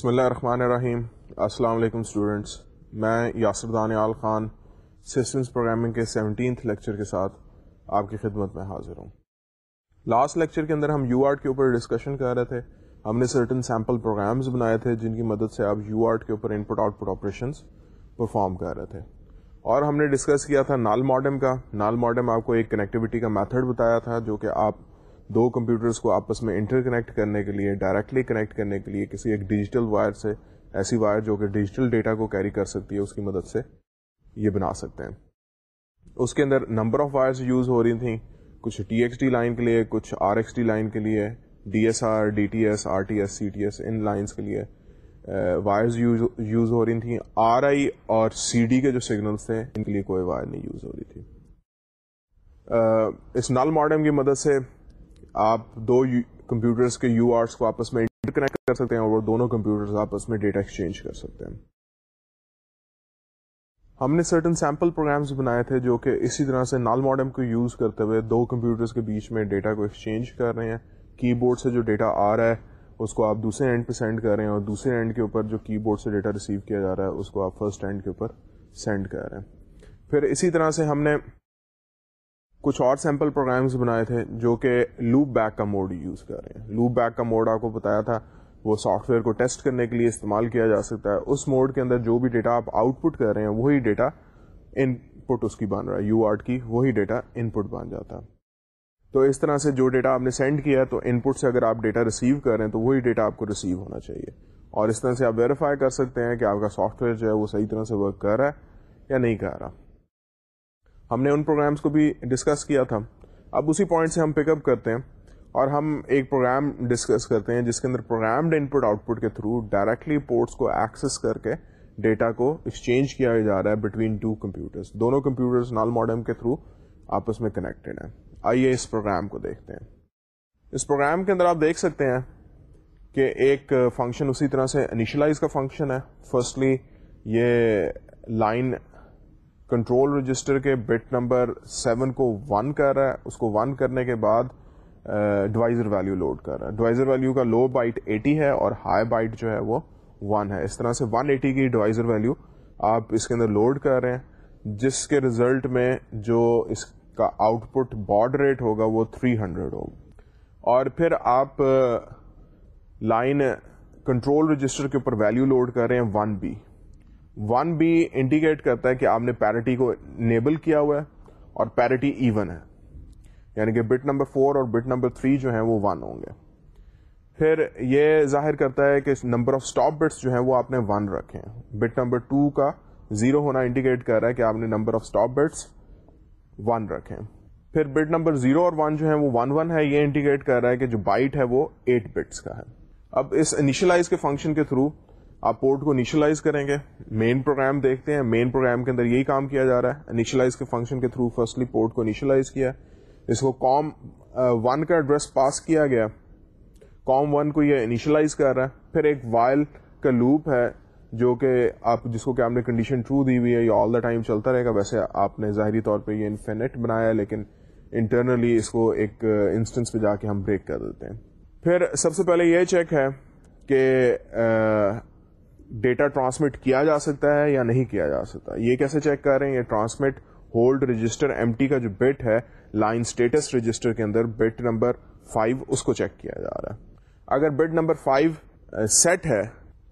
بسم اللہ الرحمن الرحیم۔ السلام علیکم اسٹوڈینٹس میں یاسر دانیال خان سسٹمس پروگرامنگ کے سیونٹینتھ لیکچر کے ساتھ آپ کی خدمت میں حاضر ہوں۔ لاسٹ لیکچر کے اندر ہم یو آرٹ کے اوپر ڈسکشن کر رہے تھے۔ ہم نے سرٹن سیمپل پروگرامز بنائے تھے جن کی مدد سے آپ یو آرٹ کے اوپر input output operations perform کر رہے تھے۔ اور ہم نے ڈسکس کیا تھا نال ماڈم کا۔ نال ماڈم آپ کو ایک کنیکٹیوٹی کا میتھڈ بتایا تھا جو کہ آپ دو کمپیوٹرز کو آپس میں انٹر کنیکٹ کرنے کے لیے ڈائریکٹلی کنیکٹ کرنے کے لیے کسی ایک ڈیجیٹل وائر سے، ایسی وائر جو کہ ڈیجیٹل ڈیٹا کو کیری کر سکتی ہے، اس کی مدد سے یہ بنا سکتے ہیں۔ اس کے اندر نمبر آف وائرس یوز ہو رہی تھیں، کچھ ٹی ایکس ڈی لائن کے لیے، کچھ آر ایکس ڈی لائن کے لیے D S R D T S R T S C T S ان لائنس کے لیے وائرز یوز ہو رہی تھیں۔ آر آئی اور سی ڈی کے جو سگنلس تھے، ان کے لیے کوئی وائر نہیں یوز ہو رہی تھی۔ اس نل ماڈرن کی مدد سے آپ دو کمپیوٹرز کے یو آرٹس کو آپس میں انٹر کنیکٹ کر سکتے ہیں اور وہ دونوں کمپیوٹرز آپس میں ڈیٹا ایکسچینج کر سکتے ہیں۔ ہم نے سرٹن سیمپل پروگرامز بنائے تھے جو کہ اسی طرح سے نال ماڈم کو یوز کرتے ہوئے دو کمپیوٹرز کے بیچ میں ڈیٹا کو ایکسچینج کر رہے ہیں۔ کی بورڈ سے جو ڈیٹا آ رہا ہے، اس کو آپ دوسرے اینڈ پہ سینڈ کر رہے ہیں اور دوسرے اینڈ کے اوپر جو کی بورڈ سے ڈیٹا ریسیو کیا جا رہا ہے، اس کو آپ فرسٹ اینڈ کے اوپر سینڈ کر رہے ہیں۔ پھر اسی طرح سے ہم نے کچھ اور سیمپل پروگرامز بنائے تھے جو کہ لوپ بیک کا موڈ یوز کر رہے ہیں۔ لوپ بیک کا موڈ آپ کو بتایا تھا، وہ سافٹ ویئر کو ٹیسٹ کرنے کے لیے استعمال کیا جا سکتا ہے۔ اس موڈ کے اندر جو بھی ڈیٹا آپ آؤٹ پٹ کر رہے ہیں، وہی ڈیٹا ان پٹ اس کی بن رہا ہے۔ یو آرٹ کی وہی ڈیٹا ان پٹ بن جاتا ہے۔ تو اس طرح سے جو ڈیٹا آپ نے سینڈ کیا تو ان پٹ سے اگر آپ ڈیٹا ریسیو کر رہے ہیں، تو وہی ڈیٹا آپ کو ریسیو ہونا چاہیے۔ اور اس طرح سے آپ ویریفائی کر سکتے ہیں کہ آپ کا سافٹ ویئر جو ہے وہ صحیح طرح سے ورک کر رہا ہے یا نہیں کر رہا۔ ہم نے ان پروگرامس کو بھی ڈسکس کیا تھا۔ اب اسی پوائنٹ سے ہم پک اپ کرتے ہیں اور ہم ایک پروگرام ڈسکس کرتے ہیں جس کے اندر programmed input output کے تھرو ڈائریکٹلی پورٹس کو ایکسس کر کے ڈیٹا کو ایکسچینج کیا جا رہا ہے بٹوین ٹو کمپیوٹرس دونوں کمپیوٹرس نال ماڈرن کے تھرو آپس میں کنیکٹڈ ہیں۔ آئیے اس پروگرام کو دیکھتے ہیں۔ اس پروگرام کے اندر آپ دیکھ سکتے ہیں کہ ایک فنکشن اسی طرح سے انیشلائز کا فنکشن ہے۔ فرسٹلی یہ لائن کنٹرول رجسٹر کے بٹ نمبر سیون کو ون کر رہا ہے، اس کو ون کرنے کے بعد ڈوائزر ویلو لوڈ کر رہا ہے۔ ڈوائزر ویلو کا لو بائٹ ایٹی ہے اور ہائی بائٹ جو ہے وہ ون ہے۔ اس طرح سے ون ایٹی کی ڈوائزر ویلو آپ اس کے اندر لوڈ کر رہے ہیں، جس کے ریزلٹ میں جو اس کا آؤٹ پٹ بارڈ ریٹ ہوگا وہ 300 ہنڈریڈ ہوگا۔ اور پھر آپ لائن کنٹرول رجسٹر کے اوپر ویلو لوڈ کر رہے ہیں one B one B indicate کرتا ہے کہ آپ نے پیرٹی کو انیبل کیا ہوا ہے اور پیرٹی ایون ہے۔ یعنی کہ بٹ نمبر فور اور بٹ نمبر تھری جو ہیں وہ ون ہوں گے۔ پھر یہ ظاہر کرتا ہے کہ نمبر آف اسٹاپ بٹس جو ہیں وہ آپ نے ون رکھے بٹ نمبر ٹو کا زیرو ہونا انڈیکیٹ کر رہا ہے کہ آپ نے number of stop bits one رکھیں پھر بٹ نمبر زیرو اور ون جو ہے وہ ون ون ہے، یہ انڈیکیٹ کر رہا ہے کہ جو بائٹ ہے وہ ایٹ بٹس کا ہے۔ اب اس انیشلائز کے فنکشن کے تھرو آپ پورٹ کو انیشلائز کریں گے. مین پروگرام دیکھتے ہیں. مین پروگرام کے اندر یہی کام کیا جا رہا ہے. انیشلائز کے فنکشن کے تھرو فرسٹلی پورٹ کو انیشلائز کیا. اس کو کام ون کا ایڈریس پاس کیا گیا. کام ون کو یہ انیشلائز کر رہا ہے. پھر ایک وائل کا لوپ ہے جو کہ آپ، جس کو کہ آپ نے کنڈیشن ٹرو دی ہوئی ہے. یہ آل دا ٹائم چلتا رہے گا. ویسے آپ نے ظاہری طور پہ یہ انفینٹ بنایا لیکن انٹرنلی اس کو ایک انسٹنس پہ جا کے ہم بریک کر دیتے ہیں. پھر سب سے پہلے یہ چیک ہے کہ ڈیٹا ٹرانسمٹ کیا جا سکتا ہے یا نہیں کیا جا سکتا۔ یہ کیسے چیک کر رہے ہیں؟ یہ transmit hold register empty کا جو بٹ ہے، لائن اسٹیٹس رجسٹر کے اندر بٹ نمبر فائیو، اس کو چیک کیا جا رہا ہے۔ اگر بٹ نمبر فائیو سیٹ ہے،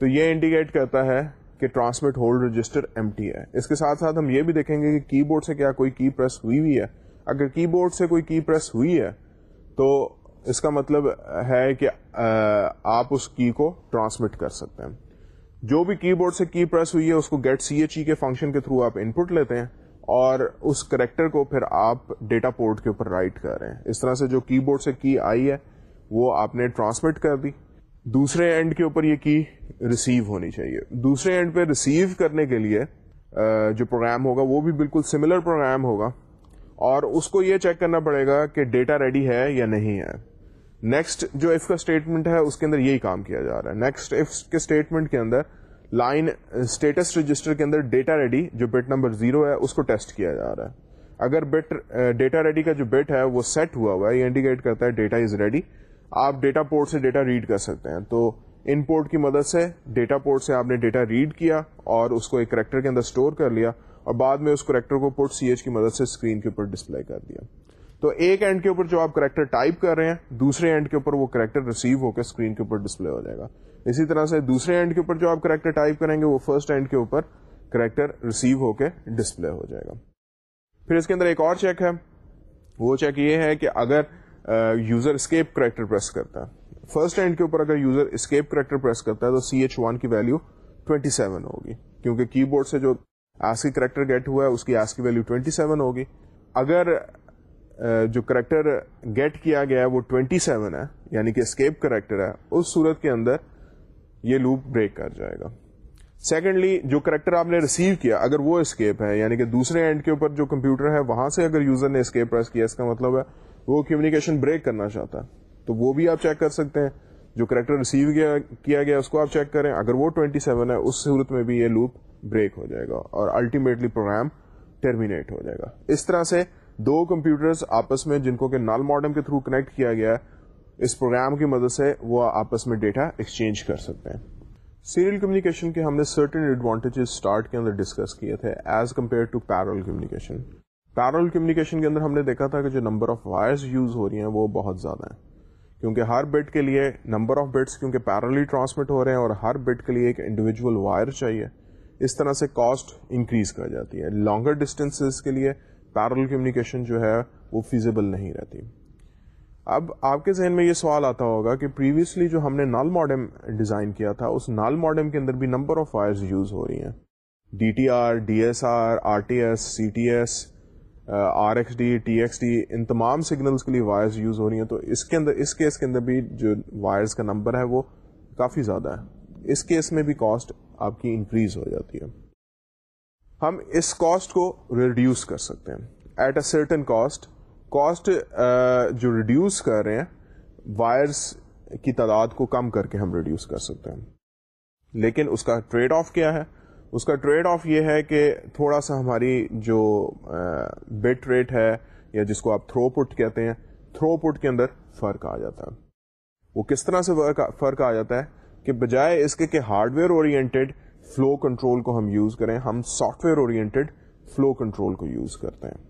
تو یہ انڈیکیٹ کرتا ہے کہ transmit hold register empty ہے۔ اس کے ساتھ ساتھ ہم یہ بھی دیکھیں گے کہ کی بورڈ سے کیا کوئی کی پریس ہوئی ہوئی ہے۔ اگر کی بورڈ سے کوئی کی پریس ہوئی ہے، تو اس کا مطلب ہے کہ آپ اس کی کو ٹرانسمٹ کر سکتے ہیں۔ جو بھی کی بورڈ سے کی پریس ہوئی ہے، اس کو گیٹ سی ایچ ای کے فنکشن کے تھرو آپ ان پٹ لیتے ہیں اور اس کریکٹر کو پھر آپ ڈیٹا پورٹ کے اوپر رائٹ کر رہے ہیں۔ اس طرح سے جو کی بورڈ سے کی آئی ہے، وہ آپ نے ٹرانسمٹ کر دی۔ دوسرے اینڈ کے اوپر یہ کی ریسیو ہونی چاہیے۔ دوسرے اینڈ پہ ریسیو کرنے کے لیے جو پروگرام ہوگا، وہ بھی بالکل سملر پروگرام ہوگا اور اس کو یہ چیک کرنا پڑے گا کہ ڈیٹا ریڈی ہے یا نہیں ہے۔ نیکسٹ جو ایف کا اسٹیٹمنٹ ہے، اس کے اندر یہی کام کیا جا رہا ہے۔ نیکسٹ ایف کے اسٹیٹمنٹ کے اندر لائن اسٹیٹس رجسٹر کے اندر ڈیٹا ریڈی جو بٹ نمبر زیرو ہے، اس کو ٹیسٹ کیا جا رہا ہے۔ اگر بٹ ڈیٹا ریڈی کا جو بٹ ہے، وہ سیٹ ہوا ہوا ہے، یہ انڈیکیٹ کرتا ہے ڈیٹا از ریڈی آپ ڈیٹا پورٹ سے ڈیٹا ریڈ کر سکتے ہیں۔ تو ان پورٹ کی مدد سے ڈیٹا پورٹ سے آپ نے ڈیٹا ریڈ کیا اور اس کو ایک کریکٹر کے اندر اسٹور کر لیا اور بعد میں اس کریکٹر کو پورٹ سی ایچ کی مدد سے اسکرین کے اوپر ڈسپلے کر دیا۔ تو ایک اینڈ کے اوپر جو آپ کریکٹر ٹائپ کر رہے ہیں، دوسرے اینڈ کے اوپر وہ کریکٹر ریسیو ہو کے اسکرین کے اوپر ڈسپلے ہو جائے گا۔ اسی طرح سے دوسرے اینڈ کے اوپر جو آپ کریکٹر ٹائپ کریں گے، وہ فرسٹ اینڈ کے اوپر کریکٹر ریسیو ہو کے ڈسپلے ہو جائے گا۔ پھر اس کے اندر ایک اور چیک ہے۔ وہ چیک یہ ہے کہ اگر یوزر اسکیپ کریکٹر پریس کرتا ہے۔ فرسٹ اینڈ کے اوپر اگر یوزر اسکیپ کریکٹر پریس کرتا ہے، تو سی ایچ ون کی ویلو 27 ہوگی۔ کیونکہ کی بورڈ سے جو ایس کی کریکٹر گیٹ ہوا ہے، اس کی ایس کی ویلو 27 ہوگی۔ اگر جو کریکٹر گیٹ کیا گیا ہے، وہ 27 ہے یعنی کہ اسکیپ کریکٹر ہے، اس صورت کے اندر یہ لوپ بریک کر جائے گا۔ سیکنڈلی، جو کریکٹر آپ نے ریسیو کیا، اگر وہ اسکیپ ہے یعنی کہ دوسرے اینڈ کے اوپر جو کمپیوٹر ہے، وہاں سے اگر یوزر نے اسکیپ پریس کیا، اس کا مطلب ہے وہ کمیونیکیشن بریک کرنا چاہتا ہے۔ تو وہ بھی آپ چیک کر سکتے ہیں۔ جو کریکٹر ریسیو کیا گیا، اس کو آپ چیک کریں۔ اگر وہ 27 ہے، اس صورت میں بھی یہ لوپ بریک ہو جائے گا اور الٹیمیٹلی پروگرام ٹرمینیٹ ہو جائے گا۔ اس طرح سے دو کمپیوٹرز آپس میں جن کو کہ نال ماڈم کے تھرو کنیکٹ کیا گیا ہے، اس پروگرام کی مدد سے وہ آپس میں ڈیٹا ایکسچینج کر سکتے ہیں۔ سیریل کمیونیکیشن کے ہم نے سرٹن ایڈوانٹیجز اسٹارٹ کے اندر ڈسکس کیے تھے as compare to parallel communication parallel communication کے اندر ہم نے دیکھا تھا کہ جو نمبر آف وائرز یوز ہو رہی ہیں وہ بہت زیادہ ہیں۔ کیونکہ ہر بٹ کے لیے نمبر آف بٹس کیونکہ پیرلی ٹرانسمٹ ہو رہے ہیں اور ہر بٹ کے لیے ایک انڈیویجل وائر چاہیے۔ اس طرح سے کاسٹ انکریز کر جاتی ہے۔ لانگر ڈسٹینس کے لیے پیرل کمیونیکیشن جو ہے وہ فیزیبل نہیں رہتی۔ اب آپ کے ذہن میں یہ سوال آتا ہوگا کہ پریویسلی جو ہم نے نال ماڈم ڈیزائن کیا تھا، اس نال ماڈم کے اندر بھی نمبر آف وائرز یوز ہو رہی ہیں۔ D T R D S R R T S C T S R X D T X D ان تمام سگنلس کے لیے وائرز یوز ہو رہی ہیں۔ تو اس کے اندر، اس کیس کے اندر بھی جو وائرز کا نمبر ہے وہ کافی زیادہ ہے۔ اس کیس میں بھی کاسٹ آپ کی انکریز ہو جاتی ہے۔ ہم اس کاسٹ کو ریڈیوس کر سکتے ہیں. At a certain cost cost جو ریڈیوس کر رہے ہیں وائرس کی تعداد کو کم کر کے ہم ریڈیوس کر سکتے ہیں. لیکن اس کا ٹریڈ آف کیا ہے؟ اس کا ٹریڈ آف یہ ہے کہ تھوڑا سا ہماری جو بٹ ریٹ ہے، یا جس کو آپ تھرو پٹ کہتے ہیں تھرو پٹ کے اندر فرق آ جاتا ہے. وہ کس طرح سے فرق آ جاتا ہے؟ کہ بجائے اس کے کہ hardware oriented flow control کو ہم یوز کریں، ہم software oriented flow control کو یوز کرتے ہیں۔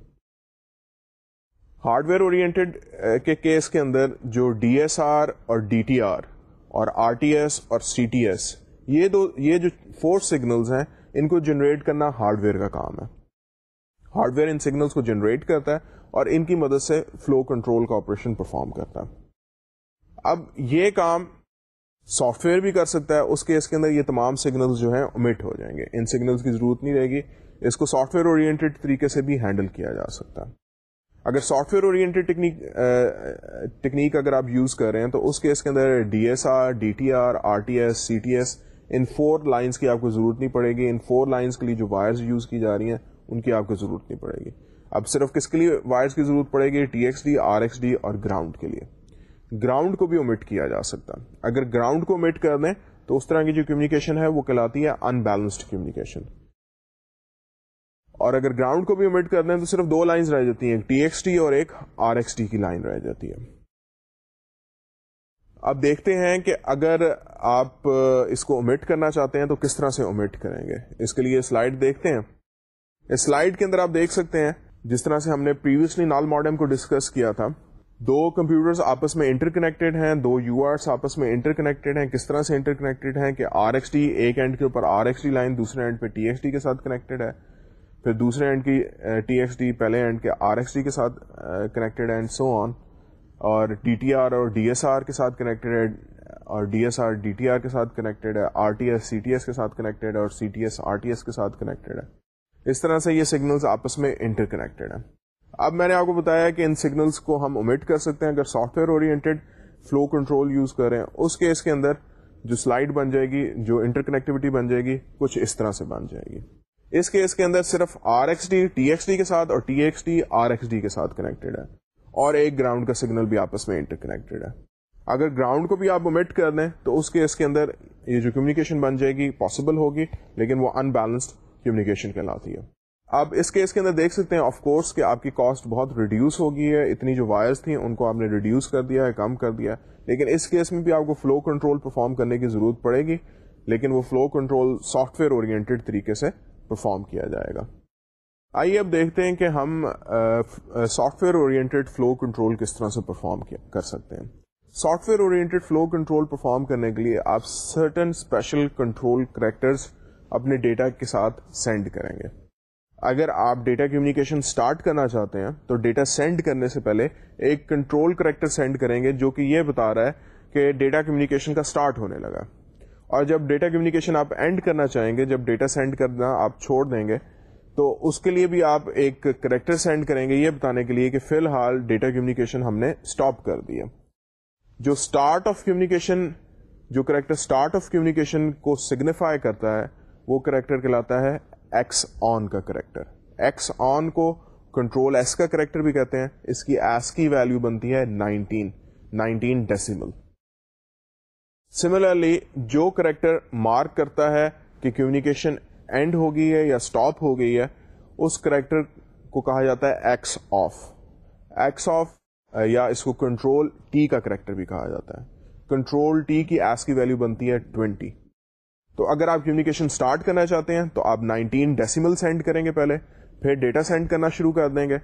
ہارڈ ویئر اورینٹیڈ کے کیس کے اندر جو ڈی ایس آر اور ڈی ٹی آر اور آر ٹی ایس اور سی ٹی ایس یہ دو، یہ جو فور سگنلز ہیں، ان کو جنریٹ کرنا ہارڈ ویئر کا کام ہے۔ ہارڈ ویئر ان سگنلز کو جنریٹ کرتا ہے اور ان کی مدد سے فلو کنٹرول کا آپریشن پرفارم کرتا ہے۔ اب یہ کام سافٹ ویئر بھی کر سکتا ہے، اس کیس کے اندر یہ تمام سگنلز جو ہیں امیٹ ہو جائیں گے۔ ان سگنلز کی ضرورت نہیں رہے گی۔ اس کو سافٹ ویئر اورینٹیڈ طریقے سے بھی ہینڈل کیا جا سکتا۔ ہے اگر software oriented technique technique اگر آپ یوز کر رہے ہیں تو اس کیس کے اندر D S R D T R R T S C T S ان فور لائنس کی آپ کو ضرورت نہیں پڑے گی۔ ان فور لائنس کے لیے جو وائرز یوز کی جا رہی ہیں، ان کی آپ کو ضرورت نہیں پڑے گی۔ اب صرف کس کے لیے وائرس کی ضرورت پڑے گی؟ T X D R X D اور گراؤنڈ کے لیے۔ گراؤنڈ کو بھی اومٹ کیا جا سکتا۔ اگر گراؤنڈ کو اومٹ کر دیں تو اس طرح کی جو کمیونیکیشن ہے وہ کہلاتی ہے ان بیلنسڈ کمیونیکیشن اور اگر گراؤنڈ کو بھی اومٹ کر دیں تو صرف دو لائنز رہ جاتی ہیں ایک ٹی ایکس ٹی اور ایک آر ایکس ٹی کی لائن رہ جاتی ہے۔ اب دیکھتے ہیں کہ اگر آپ اس کو اومٹ کرنا چاہتے ہیں تو کس طرح سے اومٹ کریں گے۔ اس کے لیے سلائڈ دیکھتے ہیں۔ اس سلائڈ کے اندر آپ دیکھ سکتے ہیں، جس طرح سے ہم نے پریویسلی نال ماڈم کو ڈسکس کیا تھا دو کمپیوٹرز آپس میں انٹر کنیکٹڈ ہیں، دو یو آرس آپس میں انٹر کنیکٹڈ ہیں، کس طرح سے انٹر کنیکٹڈ ہیں کہ آر ایکس ٹی ایک اینڈ کے اوپر آر ایکس ٹی لائن دوسرے اینڈ پہ ٹی ایکس ٹی کے ساتھ کنیکٹڈ ہے، پھر دوسرے اینڈ کی ٹی ایکس ڈی پہلے اینڈ کے آر ایکس ڈی کے ساتھ کنیکٹڈ اینڈ سو آن اور ٹی ٹی آر اور ڈی ایس آر کے ساتھ کنیکٹڈ ہے، اور D S R D T R کے ساتھ کنیکٹڈ ہے R T S C T S کے ساتھ کنیکٹڈ ہے، اور C T S R T S کے ساتھ کنیکٹڈ ہے۔ اس طرح سے یہ سگنلز آپس میں انٹر کنیکٹڈ ہیں۔ اب میں نے آپ کو بتایا کہ ان سگنلس کو ہم اومٹ کر سکتے ہیں، اگر software oriented flow control use کریں، اس کیس کے اندر جو سلائڈ بن جائے گی، جو انٹر کنیکٹیوٹی بن جائے گی، کچھ اس طرح سے بن جائے گی۔ اس کیس کے اندر صرف R X D T X D کے ساتھ اور T X D R X D کے ساتھ کنیکٹڈ ہے۔ اور ایک گراؤنڈ کا سگنل بھی آپس میں انٹر کنیکٹڈ ہے۔ اگر گراؤنڈ کو بھی آپ اومٹ کر دیں، تو اس کیس کے اندر یہ جو کمیونیکیشن بن جائے گی پاسبل ہوگی، لیکن وہ ان بیلنسڈ کمیونیکیشن کہلاتی ہے۔ اب اس کیس کے اندر دیکھ سکتے ہیں آف کورس کہ آپ کی کاسٹ بہت ریڈیوس ہو گئی ہے، اتنی جو وائرس تھیں، ان کو آپ نے ریڈیوس کر دیا ہے، کم کر دیا ہے، لیکن اس کیس میں بھی آپ کو فلو کنٹرول پرفارم کرنے کی ضرورت پڑے گی، لیکن وہ flow control software oriented طریقے سے پرفارم کیا جائے گا۔ آئیے اب دیکھتے ہیں کہ ہم software oriented flow control کس طرح سے پرفارم کر سکتے ہیں۔ Software oriented flow control perform کرنے کے لیے آپ سرٹن اسپیشل کنٹرول کریکٹرز اپنے ڈیٹا کے ساتھ سینڈ کریں گے۔ اگر آپ ڈیٹا کمیونیکیشن اسٹارٹ کرنا چاہتے ہیں، تو ڈیٹا سینڈ کرنے سے پہلے ایک کنٹرول کریکٹر سینڈ کریں گے، جو کہ یہ بتا رہا ہے کہ ڈیٹا کمیونیکیشن کا اسٹارٹ ہونے لگا۔ اور جب ڈیٹا کمیونیکیشن آپ اینڈ کرنا چاہیں گے، جب ڈیٹا سینڈ کرنا آپ چھوڑ دیں گے، تو اس کے لیے بھی آپ ایک کریکٹر سینڈ کریں گے یہ بتانے کے لیے کہ فی الحال ڈیٹا کمیونیکیشن ہم نے اسٹاپ کر دیا۔ جو اسٹارٹ آف کمیونیکیشن جو کریکٹر اسٹارٹ آف کمیونیکیشن کو سگنیفائی کرتا ہے، وہ کریکٹر کہلاتا ہے ایکس آن کا کریکٹر ایکس آن کو کنٹرول ایس کا کریکٹر بھی کہتے ہیں. اس کی ایس کی ویلو بنتی ہے نائنٹین نائنٹین ڈیسیمل سملرلی جو کریکٹر مارک کرتا ہے کہ کمیونیکیشن اینڈ ہو گئی ہے یا اسٹاپ ہو گئی ہے، اس کریکٹر کو کہا جاتا ہے ایکس آف ایکس آف یا اس کو کنٹرول ٹی کا کریکٹر بھی کہا جاتا ہے. کنٹرول ٹی کی ایس کی ویلو بنتی ہے ٹوینٹی تو اگر آپ کمیونیکیشن اسٹارٹ کرنا چاہتے ہیں تو آپ نائنٹین ڈیسیمل سینڈ کریں گے پہلے، پھر ڈیٹا سینڈ کرنا شروع کر دیں گے۔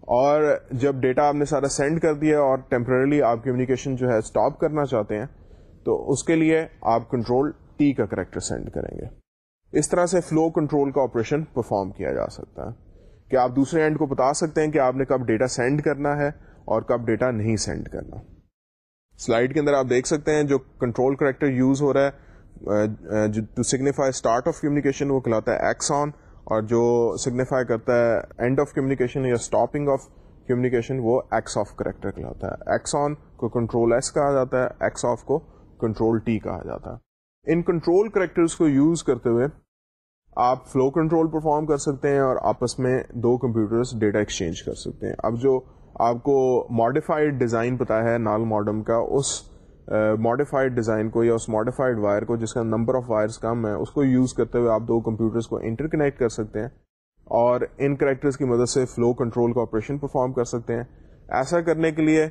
اور جب ڈیٹا آپ نے سارا سینڈ کر دیا اور ٹیمپرلی آپ کمیونیکیشن جو ہے اسٹاپ کرنا چاہتے ہیں، تو اس کے لیے آپ کنٹرول ٹی کا کریکٹر سینڈ کریں گے۔ اس طرح سے فلو کنٹرول کا آپریشن پرفارم کیا جا سکتا ہے۔ کہ آپ دوسرے اینڈ کو بتا سکتے ہیں کہ آپ نے کب ڈیٹا سینڈ کرنا ہے اور کب ڈیٹا نہیں سینڈ کرنا۔ سلائڈ کے اندر آپ دیکھ سکتے ہیں جو کنٹرول کریکٹر یوز ہو رہا ہے۔ To signify start of communication وہ کہلاتا ہے ایکس آن اور جو سگنیفائی کرتا ہے اینڈ آف کمیونیکیشن یا اسٹاپنگ آف کمیونیکیشن وہ ایکس آف کریکٹر کہلاتا ہے ایکس آن کو کنٹرول ایس کہا جاتا ہے ایکس آف کو کنٹرول ٹی کہا جاتا ہے ان کنٹرول کریکٹرز کو یوز کرتے ہوئے آپ فلو کنٹرول پرفارم کر سکتے ہیں اور آپس میں دو کمپیوٹرز ڈیٹا ایکسچینج کر سکتے ہیں اب جو آپ کو ماڈیفائڈ ڈیزائن پتا ہے نال ماڈم کا اس ماڈیفائڈ ڈیزائن کو یا اس ماڈیفائڈ وائر کو جس کا نمبر آف وائرس کم ہے، اس کو یوز کرتے ہوئے آپ دو کمپیوٹرز کو انٹر کنیکٹ کر سکتے ہیں اور ان کریکٹرز کی مدد سے فلو کنٹرول کا آپریشن پرفارم کر سکتے ہیں۔ ایسا کرنے کے لیے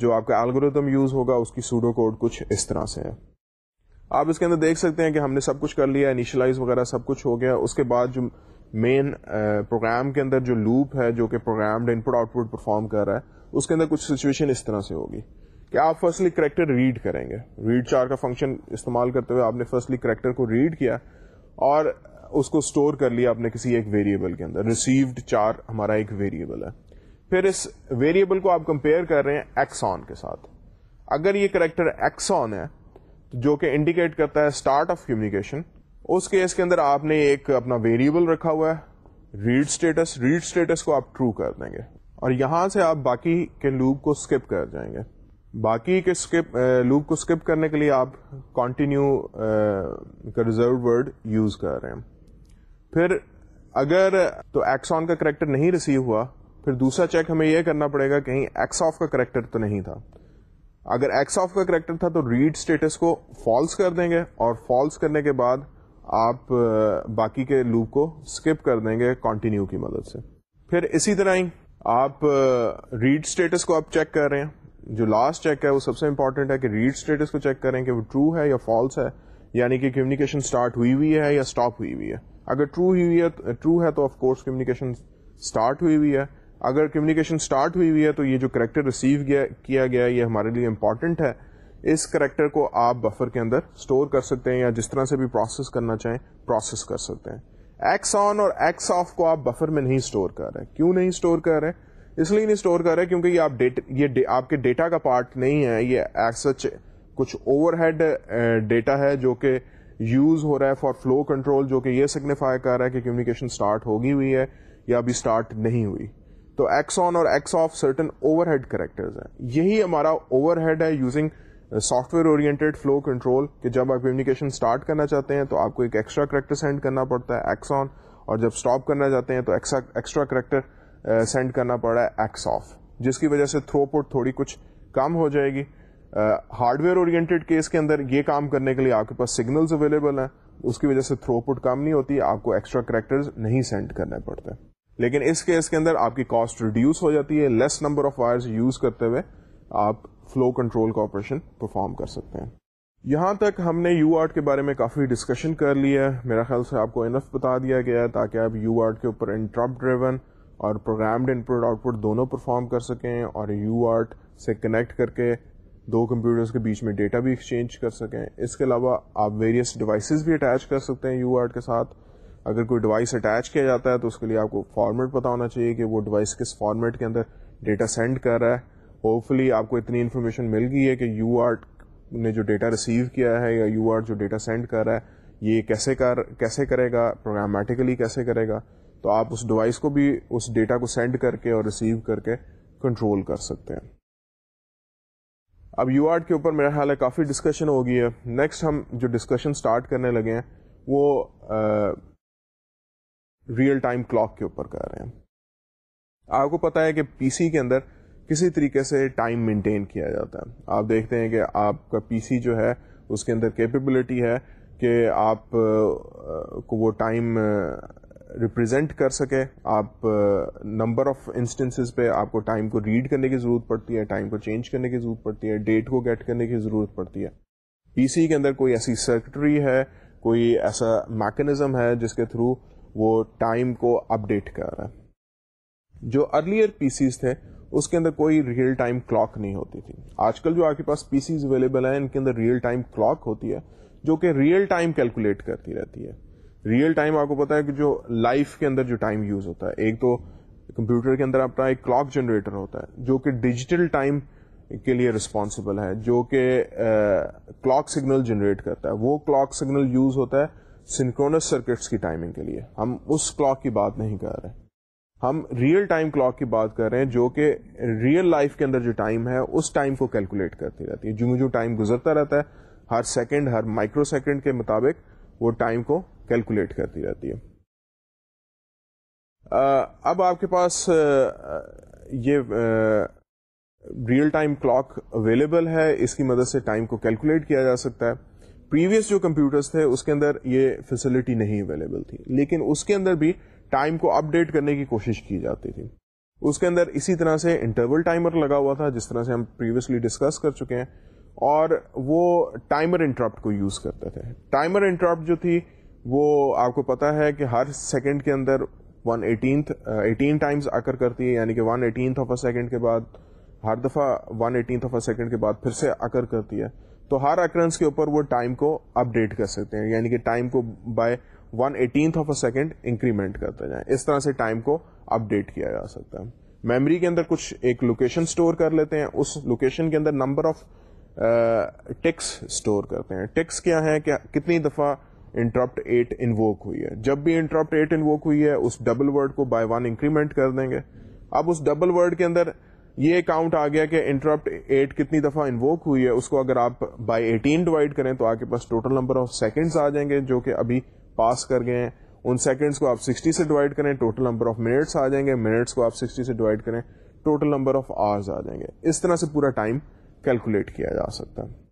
جو آپ کا الگوریتم یوز ہوگا، اس کی سوڈو کوڈ کچھ اس طرح سے ہے۔ آپ اس کے اندر دیکھ سکتے ہیں کہ ہم نے سب کچھ کر لیا انیشلائز وغیرہ سب کچھ ہو گیا۔ اس کے بعد جو مین پروگرام کے اندر جو لوپ ہے، جو کہ program input output perform کر رہا ہے، اس کے اندر کچھ سچویشن اس طرح سے ہوگی۔ کہ آپ فرسٹلی کریکٹر ریڈ کریں گے۔ ریڈ چار کا فنکشن استعمال کرتے ہوئے آپ نے فرسٹلی کریکٹر کو ریڈ کیا اور اس کو اسٹور کر لیا آپ نے کسی ایک ویریبل کے اندر۔ ریسیوڈ چار ہمارا ایک ویریبل ہے۔ پھر اس ویریبل کو آپ کمپیئر کر رہے ہیں ایکسون کے ساتھ۔ اگر یہ کریکٹر ایکسون ہے، جو کہ انڈیکیٹ کرتا ہے اسٹارٹ آف کمیونیکیشن اس کیس کے اندر آپ نے ایک اپنا ویریبل رکھا ہوا ہے۔ ریڈ اسٹیٹس ریڈ اسٹیٹس کو آپ ٹرو کر دیں گے۔ اور یہاں سے آپ باقی کے لوپ کو اسکپ کر جائیں گے۔ باقی کے لوپ کو اسکپ کرنے کے لیے آپ کانٹینیو کا ریزرو ورڈ یوز کر رہے ہیں۔ پھر اگر، تو ایکسون کا کریکٹر نہیں ریسیو ہوا، پھر دوسرا چیک ہمیں یہ کرنا پڑے گا کہیں ایکس آف کا کریکٹر تو نہیں تھا۔ اگر ایکس آف کا کریکٹر تھا تو ریڈ اسٹیٹس کو فالس کر دیں گے اور فالس کرنے کے بعد آپ باقی کے لوپ کو اسکپ کر دیں گے کانٹینیو کی مدد سے۔ پھر اسی طرح ہی آپ ریڈ اسٹیٹس کو آپ چیک کر رہے ہیں۔ جو لاسٹ چیک ہے وہ سب سے امپورٹنٹ ہے کہ ریڈ اسٹیٹس کو چیک کریں کہ وہ ٹرو ہے یا فالس ہے یعنی کہ کمیونیکیشن اسٹارٹ ہوئی ہوئی ہے یا اسٹاپ ہوئی ہوئی ہے۔ اگر ٹرو ہوئی ہے ٹرو ہے تو آف کورس کمیونیکیشن اسٹارٹ ہوئی ہوئی ہے۔ اگر کمیونیکیشن اسٹارٹ ہوئی ہوئی ہے تو یہ جو کریکٹر ریسیو کیا گیا یہ ہمارے لیے امپورٹنٹ ہے۔ اس کریکٹر کو آپ بفر کے اندر اسٹور کر سکتے ہیں یا جس طرح سے بھی پروسیس کرنا چاہیں پروسیس کر سکتے ہیں۔ ایکس آن اور ایکس آف کو آپ بفر میں نہیں اسٹور کر رہے۔ کیوں نہیں اسٹور کر رہے؟ اس لیے نہیں اسٹور کر رہے کیونکہ یہ آپ یہ آپ کے ڈیٹا کا پارٹ نہیں ہے، یہ سچ کچھ اوور ہیڈ ڈیٹا ہے جو کہ یوز ہو رہا ہے فار فلو کنٹرول جو کہ یہ سگنیفائی کر رہا ہے کہ کمیونیکیشن اسٹارٹ ہوگی ہوئی ہے یا ابھی اسٹارٹ نہیں ہوئی۔ تو ایکس آن اور X off certain overhead character یہی ہمارا اوور ہیڈ ہے using software oriented flow control کہ جب آپ کمیونیکیشن اسٹارٹ کرنا چاہتے ہیں تو آپ کو ایک ایکسٹرا کریکٹر سینڈ کرنا پڑتا ہے ایکس آن اور جب اسٹاپ کرنا چاہتے ہیں تو ایکسٹرا کریکٹر سینڈ کرنا پڑا ہے ایکس آف، جس کی وجہ سے تھرو پٹ تھوڑی کچھ کم ہو جائے گی۔ ہارڈ ویئر اورینٹیڈ کیس کے اندر یہ کام کرنے کے لیے آپ کے پاس سگنلز اویلیبل ہیں۔ اس کی وجہ سے تھرو پٹ کم نہیں ہوتی، آپ کو ایکسٹرا کریکٹر نہیں سینڈ کرنے پڑتے۔ لیکن اس کیس کے اندر آپ کی کاسٹ ریڈیوس ہو جاتی ہے less number of wires use کرتے ہوئے آپ فلو کنٹرول کا آپریشن پرفارم کر سکتے ہیں۔ یہاں تک ہم نے یو آرٹ کے بارے میں کافی ڈسکشن کر لی ہے۔ میرا خیال سے آپ کو انف بتا دیا گیا ہے تاکہ آپ یو آرٹ کے اوپر انٹرپ ڈریون اور programmed input output دونوں پرفارم کر سکیں اور یو آرٹ سے کنیکٹ کر کے دو کمپیوٹرز کے بیچ میں ڈیٹا بھی ایکسچینج کر سکیں۔ اس کے علاوہ آپ ویریس ڈیوائسیز بھی اٹیچ کر سکتے ہیں یو آرٹ کے ساتھ۔ اگر کوئی ڈیوائس اٹیچ کیا جاتا ہے تو اس کے لیے آپ کو فارمیٹ پتا ہونا چاہیے کہ وہ ڈیوائس کس فارمیٹ کے اندر ڈیٹا سینڈ کر رہا ہے۔ ہوپ فلی آپ کو اتنی انفارمیشن مل گئی ہے کہ یو آرٹ نے جو ڈیٹا ریسیو کیا ہے یا یو آرٹ جو ڈیٹا سینڈ کر رہا ہے، یہ کیسے کر کیسے کرے گا پروگرامیٹیکلی کیسے کرے گا؟ تو آپ اس ڈیوائس کو بھی اس ڈیٹا کو سینڈ کر کے اور ریسیو کر کے کنٹرول کر سکتے ہیں۔ اب یو آرٹ کے اوپر میرا خیال ہے کافی ڈسکشن ہو گئی ہے۔ نیکسٹ ہم جو ڈسکشن اسٹارٹ کرنے لگے ہیں، وہ ریئل ٹائم کلاک کے اوپر کر رہے ہیں۔ آپ کو پتا ہے کہ پی سی کے اندر کسی طریقے سے ٹائم مینٹین کیا جاتا ہے۔ آپ دیکھتے ہیں کہ آپ کا پی سی جو ہے، اس کے اندر کیپیبلٹی ہے کہ آپ کو وہ ٹائم ریپرزینٹ کر سکے۔ آپ نمبر آف انسٹنس پہ آپ کو ٹائم کو ریڈ کرنے کی ضرورت پڑتی ہے ٹائم کو چینج کرنے کی ضرورت پڑتی ہے ڈیٹ کو گیٹ کرنے کی ضرورت پڑتی ہے۔ پی سی کے اندر کوئی ایسی سرکٹری ہے، کوئی ایسا میکنزم ہے جس کے تھرو وہ ٹائم کو اپڈیٹ کر رہا ہے۔ جو ارلیئر پی سیز تھے، اس کے اندر کوئی ریئل ٹائم کلاک نہیں ہوتی تھی۔ آج کل جو آپ کے پاس پی سیز اویلیبل ہیں، ان کے اندر ریئل ٹائم کلاک ہوتی ہے، جو کہ ریئل ٹائم کیلکولیٹ کرتی رہتی ہے۔ ریئل ٹائم آپ کو پتا ہے کہ جو لائف کے اندر جو ٹائم یوز ہوتا ہے، ایک تو کمپیوٹر کے اندر اپنا ایک کلاک جنریٹر ہوتا ہے، جو کہ ڈیجیٹل ٹائم کے لیے رسپانسبل ہے، جو کہ کلاک سگنل جنریٹ کرتا ہے۔ وہ کلاک سگنل یوز ہوتا ہے سنکرونس سرکٹس کی ٹائمنگ کے لیے۔ ہم اس کلاک کی بات نہیں کر رہے۔ ہم ریئل ٹائم کلاک کی بات کر رہے ہیں، جو کہ ریئل لائف کے اندر جو ٹائم ہے، اس ٹائم کو کیلکولیٹ کرتی رہتی ہے۔ جو جو ٹائم گزرتا رہتا ہے، ہر سیکنڈ ہر مائکرو سیکنڈ کے مطابق وہ ٹائم کو کیلکولیٹ کرتی رہتی ہے۔ اب آپ کے پاس یہ ریئل ٹائم کلاک اویلیبل ہے۔ اس کی مدد سے ٹائم کو کیلکولیٹ کیا جا سکتا ہے۔ پریویس جو کمپیوٹرس تھے، اس کے اندر یہ فیسلٹی نہیں اویلیبل تھی۔ لیکن اس کے اندر بھی ٹائم کو اپ ڈیٹ کرنے کی کوشش کی جاتی تھی۔ اس کے اندر اسی طرح سے انٹرول ٹائمر لگا ہوا تھا، جس طرح سے ہم پریویسلی ڈسکس کر چکے ہیں۔ اور وہ ٹائمر انٹرپٹ کو یوز کرتے تھے۔ ٹائمر انٹرپٹ جو تھی، وہ آپ کو پتا ہے کہ ہر سیکنڈ کے اندر ون ایٹینتھ ایٹین ٹائمز آ کر کرتی ہے یعنی کہ one eighteenth of a second کے بعد، ہر دفعہ one eighteenth of a second کے بعد پھر سے آ کر کرتی ہے۔ تو ہر اکرنس کے اوپر وہ ٹائم کو اپ ڈیٹ کر سکتے ہیں یعنی کہ ٹائم کو by one eighteenth of a second increment کرتے جائیں۔ اس طرح سے ٹائم کو اپ ڈیٹ کیا جا سکتا ہے۔ میموری کے اندر کچھ ایک لوکیشن اسٹور کر لیتے ہیں۔ اس لوکیشن کے اندر نمبر آف ٹیکس اسٹور کرتے ہیں۔ ٹیکس کیا ہے کہ کتنی دفعہ انٹرپٹ ایٹ انووک ہوئی ہے۔ جب بھی انٹرپٹ ایٹ انووک ہوئی ہے، اس ڈبل ورڈ کو بائی ون انکریمنٹ کر دیں گے۔ اب اس ڈبل ورڈ کے اندر یہ کاؤنٹ آ گیا کہ انٹرپٹ ایٹ کتنی دفعہ انووک ہوئی ہے، اس کو اگر آپ بائی ایٹین ڈیوائڈ کریں تو آپ کے پاس ٹوٹل نمبر آف سیکنڈس آ جائیں گے جو کہ ابھی پاس کر گئے ہیں۔ ان سیکنڈس کو آپ سکسٹی سے ڈیوائڈ کریں، ٹوٹل نمبر آف منٹس آ جائیں گے۔ منٹس کو آپ سکسٹی سے ڈیوائڈ کریں، ٹوٹل نمبر آف آورز آ جائیں گے۔ اس طرح سے پورا ٹائم کیلکولیٹ کیا جا سکتا ہے۔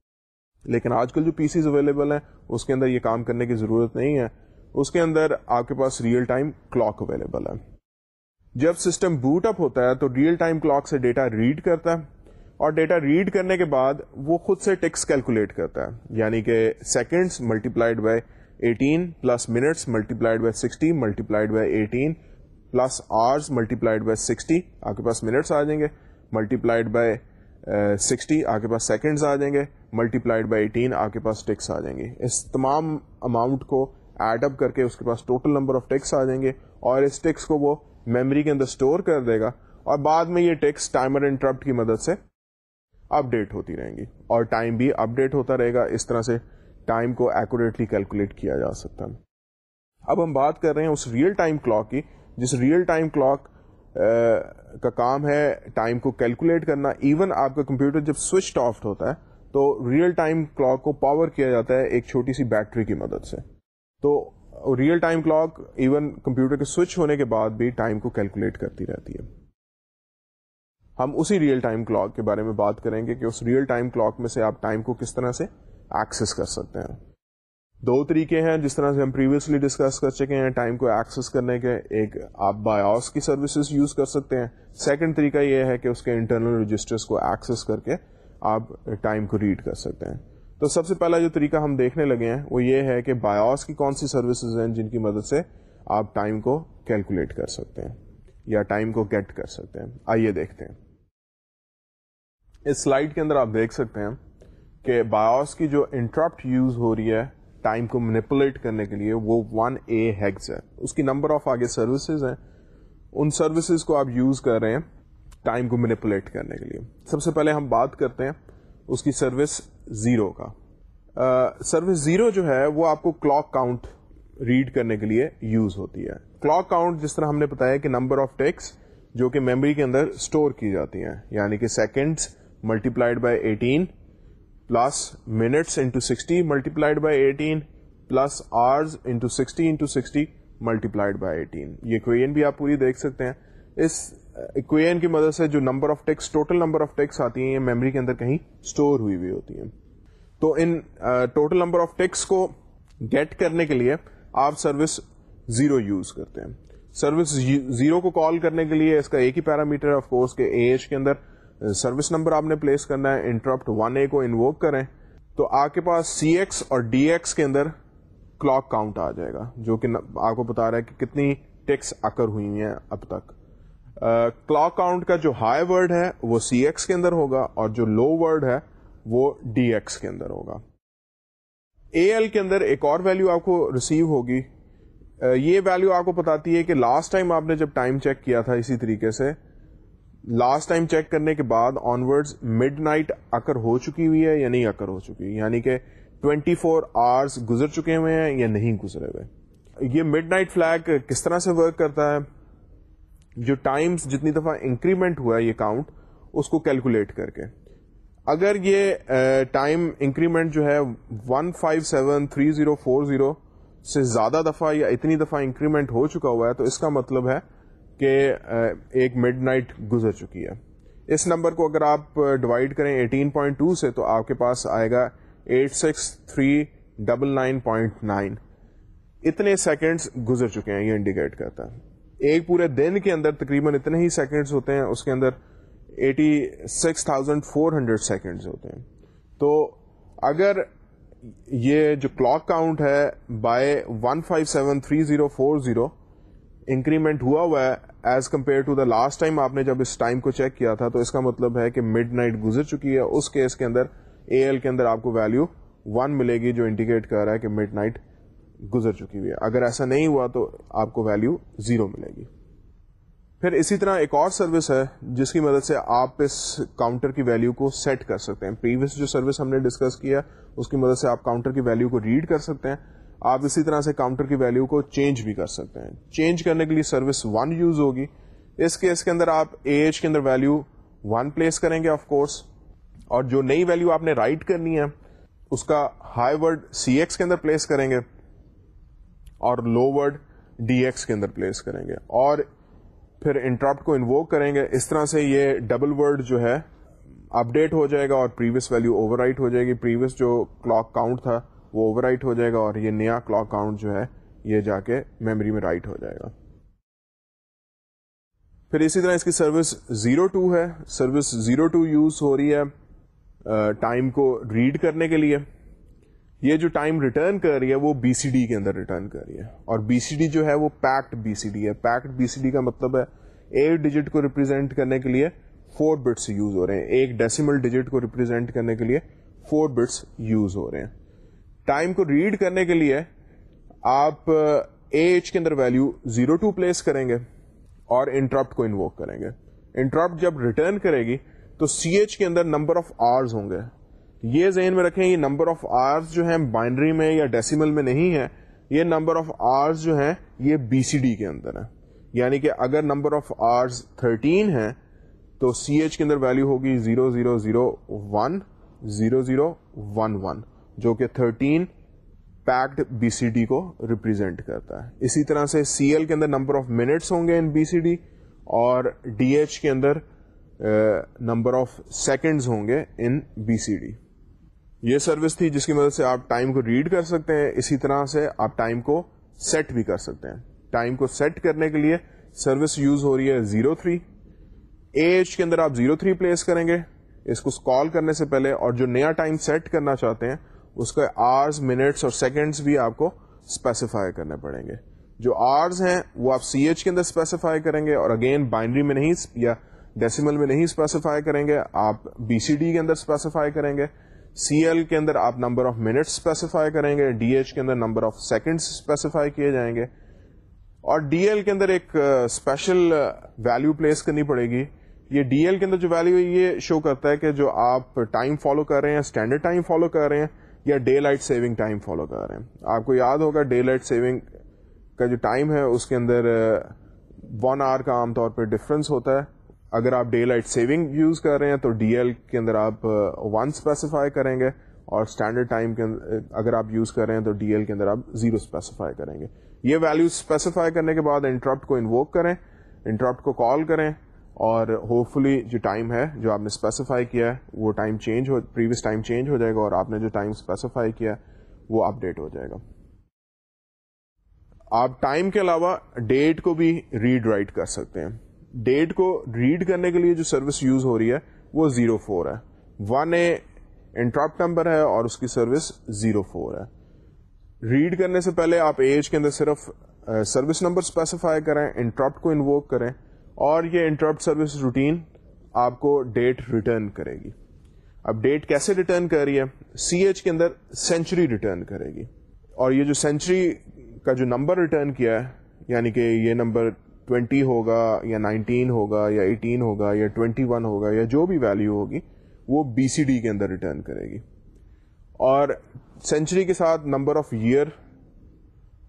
لیکن آج کل جو پی سیز اویلیبل ہیں، اس کے اندر یہ کام کرنے کی ضرورت نہیں ہے۔ اس کے اندر آپ کے پاس ریئل ٹائم کلاک اویلیبل ہے۔ جب سسٹم بوٹ اپ ہوتا ہے، تو ریئل ٹائم کلاک سے ڈیٹا ریڈ کرتا ہے۔ اور ڈیٹا ریڈ کرنے کے بعد وہ خود سے ٹیکس کیلکولیٹ کرتا ہے۔ یعنی کہ seconds multiplied by eighteen plus minutes multiplied by sixty multiplied by eighteen plus hours multiplied by sixty آپ کے پاس منٹس آ جائیں گے۔ ملٹی پلائڈ بائی سکسٹی آپ کے پاس سیکنڈز آ جائیں گے ملٹی پلائڈ بائی ایٹین آپ کے پاس ٹیکس آ جائیں گے۔ اس تمام اماؤنٹ کو ایڈ اپ کر کے اس کے پاس ٹوٹل نمبر آف ٹیکس آ جائیں گے اور اس ٹیکس کو وہ میموری کے اندر اسٹور کر دے گا اور بعد میں یہ ٹیکس ٹائمر انٹرپٹ کی مدد سے اپ ڈیٹ ہوتی رہیں گی اور ٹائم بھی اپ ڈیٹ ہوتا رہے گا۔ اس طرح سے ٹائم کو ایکوریٹلی کیلکولیٹ کیا جا سکتا ہے۔ اب ہم بات کر رہے ہیں اس ریئل ٹائم کلاک کی، جس ریئل ٹائم کلاک کا کام ہے ٹائم کو کیلکولیٹ کرنا۔ ایون آپ کا کمپیوٹر جب سوئچ آف ہوتا ہے تو ریئل ٹائم کلاک کو پاور کیا جاتا ہے ایک چھوٹی سی بیٹری کی مدد سے۔ تو real time clock even computer کے سوئچ ہونے کے بعد بھی ٹائم کو کیلکولیٹ کرتی رہتی ہے۔ ہم اسی ریئل ٹائم کلاک کے بارے میں بات کریں گے کہ اس ریئل ٹائم کلاک میں سے آپ ٹائم کو کس طرح سے ایکسس کر سکتے ہیں۔ دو طریقے ہیں جس طرح سے ہم پریویسلی ڈسکس کر چکے ہیں ٹائم کو ایکسس کرنے کے، ایک آپ بایوس کی سروسز یوز کر سکتے ہیں۔ سیکنڈ طریقہ یہ ہے کہ اس کے انٹرنل رجسٹرس کو ایکسس کر کے آپ ٹائم کو ریڈ کر سکتے ہیں۔ تو سب سے پہلا جو طریقہ ہم دیکھنے لگے ہیں، وہ یہ ہے کہ بایوس کی کون سی سروسز ہیں جن کی مدد سے آپ ٹائم کو کیلکولیٹ کر سکتے ہیں یا ٹائم کو گیٹ کر سکتے ہیں۔ آئیے دیکھتے ہیں۔ اس سلائڈ کے اندر آپ دیکھ سکتے ہیں کہ بایوس کی جو انٹرپٹ یوز ہو رہی ہے ٹائم کو مینیپولیٹ کرنے کے لیے وہ ون اے ہیگز ہے۔ اس کی نمبر آف آگے سروسز ہیں۔ ان سروسز کو آپ یوز کر رہے ہیں ٹائم کو مینیپولیٹ کرنے کے لیے۔ سب سے پہلے ہم بات کرتے ہیں اس کی سروس زیرو کا۔ سروس زیرو جو ہے وہ آپ کو کلاک کاؤنٹ ریڈ کرنے کے لیے یوز ہوتی ہے۔ کلاک کاؤنٹ جس طرح ہم نے بتایا کہ نمبر آف ٹیکس جو کہ میموری کے اندر اسٹور کی جاتی ہیں یعنی کہ seconds multiplied by eighteen plus minutes into sixty multiplied by eighteen plus hours into sixty into sixty multiplied by eighteen یہ کوئین بھی آپ پوری دیکھ سکتے ہیں اس اکوین کی مدد سے جو number of ticks total number of ticks آتی ہیں یہ میموری کے اندر کہیں اسٹور ہوئی ہوئی ہوتی ہیں تو ان ٹوٹل نمبر آف ٹیکس کو گیٹ کرنے کے لیے آپ سروس زیرو یوز کرتے ہیں. سروس زیرو کو کال کرنے کے لیے اس کا ایک ہی پیرامیٹر آف کورس کے اے ایچ کے اندر سروس نمبر آپ نے پلیس کرنا ہے، انٹرپٹ ون اے کو انووک کریں، تو آپ کے پاس سی ایکس اور ڈی ایکس کے اندر کلاک کاؤنٹ آ جائے گا، جو کہ آپ کو بتا رہا ہے کہ کتنی ٹیکس اکر ہوئی ہیں اب تک۔ کلاک کاؤنٹ کا جو ہائی ورڈ ہے، وہ سی ایکس کے اندر ہوگا اور جو لو ورڈ ہے، وہ ڈی ایکس کے اندر ہوگا۔ اے ایل کے اندر ایک اور ویلو آپ کو ریسیو ہوگی۔ یہ ویلو آپ کو بتاتی ہے کہ لاسٹ ٹائم آپ نے جب ٹائم چیک کیا تھا اسی طریقے سے لاسٹ ٹائم چیک کرنے کے بعد onward midnight occur ہو چکی ہوئی ہے یا نہیں اکر ہو چکی یعنی کہ ٹوینٹی فور آورس گزر چکے ہوئے ہیں یا نہیں گزرے ہوئے؟ یہ مڈ نائٹ فلیگ کس طرح سے ورک کرتا ہے؟ جو ٹائمز جتنی دفعہ انکریمنٹ ہوا ہے یہ کاؤنٹ اس کو کیلکولیٹ کر کے۔ اگر یہ ٹائم انکریمنٹ جو ہے one five seven three zero four zero سے زیادہ دفعہ یا اتنی دفعہ انکریمنٹ ہو چکا ہوا ہے تو اس کا مطلب ہے کہ ایک مڈ نائٹ گزر چکی ہے۔ اس نمبر کو اگر آپ ڈیوائڈ کریں 18.2 سے تو آپ کے پاس آئے گا 86399.9 اتنے سیکنڈز گزر چکے ہیں یہ انڈیکیٹ کرتا ہے۔ ایک پورے دن کے اندر تقریباً اتنے ہی سیکنڈز ہوتے ہیں اس کے اندر 86,400 سیکنڈز ہوتے ہیں۔ تو اگر یہ جو کلاک کاؤنٹ ہے بائی 1573040 انکریمنٹ ہوا ہوا ہے as compare to the last time آپ نے جب اس ٹائم کو چیک کیا تھا، تو اس کا مطلب ہے کہ مڈ نائٹ گزر چکی ہے۔ اس کیس کے اندر اے ایل کے اندر آپ کو ویلو ون ملے گی جو انڈیکیٹ کر رہا ہے کہ مڈ نائٹ گزر چکی ہوئی ہے۔ اگر ایسا نہیں ہوا تو آپ کو ویلو زیرو ملے گی۔ پھر اسی طرح ایک اور سروس ہے جس کی مدد سے آپ اس کاؤنٹر کی ویلو کو سیٹ کر سکتے ہیں۔ پریویس جو سروس ہم نے ڈسکس کیا، اس کی مدد سے آپ کاؤنٹر کی ویلو کو ریڈ کر سکتے ہیں۔ آپ اسی طرح سے کاؤنٹر کی ویلو کو چینج بھی کر سکتے ہیں۔ چینج کرنے کے لیے سروس ون یوز ہوگی۔ اس کیس کے اندر آپ اے ایچ کے اندر ویلو ون پلیس کریں گے آف کورس اور جو نئی ویلو آپ نے رائٹ کرنی ہے، اس کا ہائی ورڈ سی ایکس کے اندر پلیس کریں گے اور لو ورڈ ڈی ایکس کے اندر پلیس کریں گے۔ اور پھر انٹراپٹ کو انووک کریں گے۔ اس طرح سے یہ ڈبل ورڈ جو ہے اپڈیٹ ہو جائے گا اور پریویس ویلو اوور رائٹ ہو جائے گی۔ پریویس جو کلاک کاؤنٹ تھا وہ اوور رائٹ ہو جائے گا اور یہ نیا کلاک کاؤنٹ جو ہے یہ جا کے میموری میں رائٹ ہو جائے گا۔ پھر اسی طرح اس کی سروس زیرو ٹو ہے۔ سروس زیرو ٹو یوز ہو رہی ہے ٹائم کو ریڈ کرنے کے لیے۔ یہ جو ٹائم ریٹرن کر رہی ہے وہ بی سی ڈی کے اندر ریٹرن کر رہی ہے۔ اور بی سی ڈی جو ہے وہ پیکڈ بی سی ڈی ہے۔ پیکڈ بی سی ڈی کا مطلب ہے ایٹ ڈیجٹ کو ریپرزینٹ کرنے کے لیے فور بٹس یوز ہو رہے ہیں۔ ایک ڈیسیمل ڈیجٹ کو ریپرزینٹ کرنے کے لیے فور بٹس یوز ہو رہے ہیں۔ ٹائم کو ریڈ کرنے کے لیے آپ uh, اے ایچ کے اندر ویلیو زیرو ٹو پلیس کریں گے اور انٹرپٹ کو انووک کریں گے. انٹرپٹ جب ریٹرن کرے گی تو سی ایچ کے اندر نمبر آف آرز ہوں گے. یہ ذہن میں رکھیں یہ نمبر آف آرز جو ہیں بائنڈری میں یا ڈیسیمل میں نہیں ہے یہ نمبر آف آرز جو ہیں یہ بی سی ڈی کے اندر ہے یعنی کہ اگر نمبر آف آرز 13 ہیں تو سی ایچ کے اندر ویلیو ہوگی 0001 0011 جو کہ 13 پیکڈ بی سی ڈی کو ریپرزینٹ کرتا ہے۔ اسی طرح سے سی ایل کے اندر نمبر آف منٹس ہوں گے ان بی سی ڈی اور ڈی ایچ کے اندر نمبر آف سیکنڈز ہوں گے ان بی سی ڈی۔ یہ سروس تھی جس کی مدد سے آپ ٹائم کو ریڈ کر سکتے ہیں۔ اسی طرح سے آپ ٹائم کو سیٹ بھی کر سکتے ہیں۔ ٹائم کو سیٹ کرنے کے لیے سروس یوز ہو رہی ہے زیرو تھری ایج کے اندر آپ زیرو تھری پلیس کریں گے۔ اس کو کال کرنے سے پہلے اور جو نیا ٹائم سیٹ کرنا چاہتے ہیں اس کا آرز منٹس اور سیکنڈز بھی آپ کو اسپیسیفائی کرنے پڑیں گے۔ جو آرز ہیں، وہ آپ سی ایچ کے اندر اسپیسیفائی کریں گے اور اگین بائنڈری میں نہیں، یا ڈیسیمل میں نہیں اسپیسیفائی کریں گے، آپ بی سی ڈی کے اندر اسپیسیفائی کریں گے۔ سی ایل کے اندر آپ نمبر آف منٹس اسپیسیفائی کریں گے ڈی ایچ کے اندر نمبر آف سیکنڈ اسپیسیفائی کیے جائیں گے۔ اور ڈی ایل کے اندر ایک اسپیشل ویلو پلیس کرنی پڑے گی۔ یہ ڈی ایل کے اندر جو ویلو ہے، یہ شو کرتا ہے کہ جو آپ ٹائم فالو کر رہے ہیں اسٹینڈرڈ ٹائم فالو کر رہے ہیں یا daylight saving time follow کر رہے ہیں۔ آپ کو یاد ہوگا ڈے لائٹ سیونگ کا جو ٹائم ہے، اس کے اندر ون آور کا عام طور پہ ڈفرنس ہوتا ہے۔ اگر آپ ڈے لائٹ سیونگ یوز کر رہے ہیں تو ڈی ایل کے اندر آپ ون اسپیسیفائی کریں گے اور اسٹینڈرڈ ٹائم کے اگر آپ یوز کر رہے ہیں تو ڈی ایل کے اندر آپ زیرو اسپیسیفائی کریں گے۔ یہ ویلو اسپیسیفائی کرنے کے بعد انٹرپٹ کو انووک کریں۔ انٹرپٹ کو کال کریں۔ اور ہوپ فلی جو ٹائم ہے، جو آپ نے اسپیسیفائی کیا ہے، وہ ٹائم چینج ہو پریویس ٹائم چینج ہو جائے گا اور آپ نے جو ٹائم اسپیسیفائی کیا وہ اپڈیٹ ہو جائے گا۔ آپ ٹائم کے علاوہ ڈیٹ کو بھی ریڈ رائٹ کر سکتے ہیں۔ ڈیٹ کو ریڈ کرنے کے لیے جو سروس یوز ہو رہی ہے، وہ زیرو فور ہے۔ ون اے انٹراپ نمبر ہے اور اس کی سروس زیرو فور ہے۔ ریڈ کرنے سے پہلے آپ ایج کے اندر صرف سروس نمبر اسپیسیفائی کریں انٹراپٹ کو انووک کریں۔ اور یہ انٹراپٹ سروس روٹین آپ کو ڈیٹ ریٹرن کرے گی۔ اب ڈیٹ کیسے ریٹرن کر رہی ہے؟ سی ایچ کے اندر سینچری ریٹرن کرے گی۔ اور یہ جو سینچری کا جو نمبر ریٹرن کیا ہے یعنی کہ یہ نمبر ٹوینٹی ہوگا یا نائنٹین ہوگا یا ایٹین ہوگا یا ٹوینٹی ون ہوگا یا جو بھی ویلو ہوگی، وہ بی سی ڈی کے اندر ریٹرن کرے گی۔ اور سینچری کے ساتھ number of year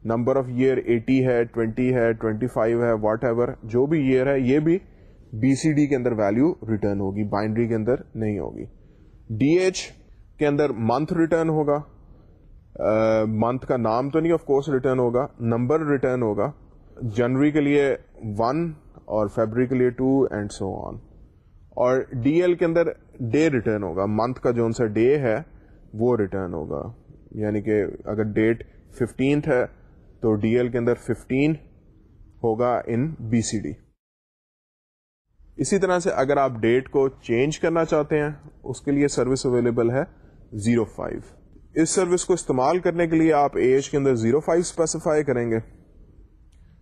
number of year eighty ہے، ٹوینٹی ہے، ٹوینٹی فائیو ہے، واٹ ایور، جو بھی ایئر ہے، یہ بھی بی سی ڈی کے اندر ویلو ریٹرن ہوگی بائنڈری کے اندر نہیں ہوگی۔ ڈی ایچ کے اندر منتھ ریٹرن ہوگا۔ منتھ کا نام تو نہیں آف کورس ریٹرن ہوگا نمبر ریٹرن ہوگا۔ جنوری کے لیے ون اور فیبری کے لیے ٹو اینڈ سو آن اور ڈی ایل کے اندر ڈے ریٹرن ہوگا منتھ کا جو سا ڈے ہے، وہ ریٹرن ہوگا۔ یعنی کہ اگر ڈیٹ ففٹینتھ ہے تو ڈی ایل کے اندر ففٹین ہوگا ان بی سی ڈی اسی طرح سے اگر آپ ڈیٹ کو چینج کرنا چاہتے ہیں، اس کے لیے سروس اویلیبل ہے زیرو فائیو اس سروس کو استعمال کرنے کے لیے آپ ایج کے اندر زیرو فائیو اسپیسیفائی کریں گے۔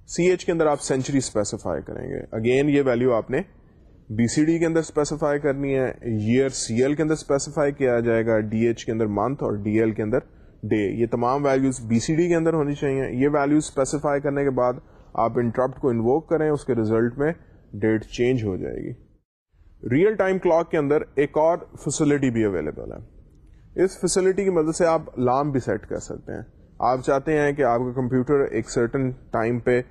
سی ایچ کے اندر آپ سینچری اسپیسیفائی کریں گے۔ اگین یہ ویلو آپ نے بی سی ڈی کے اندر اسپیسیفائی کرنی ہے۔ ایئر سی ایل کے اندر اسپیسیفائی کیا جائے گا۔ ڈی ایچ کے اندر منتھ اور ڈی ایل کے اندر ڈے یہ تمام ویلوز بی سی ڈی کے اندر ہونی چاہیے۔ یہ ویلوز اسپیسیفائی کرنے کے بعد آپ انٹرپٹ کو انووک کریں، اس کے ریزلٹ میں ڈیٹ چینج ہو جائے گی۔ ریئل ٹائم کلاک کے اندر ایک اور فیسلٹی بھی اویلیبل ہے۔ اس فیسلٹی کی مدد سے آپ لام بھی سیٹ کر سکتے ہیں۔ آپ چاہتے ہیں کہ آپ کا کمپیوٹر ایک سرٹن ٹائم پہ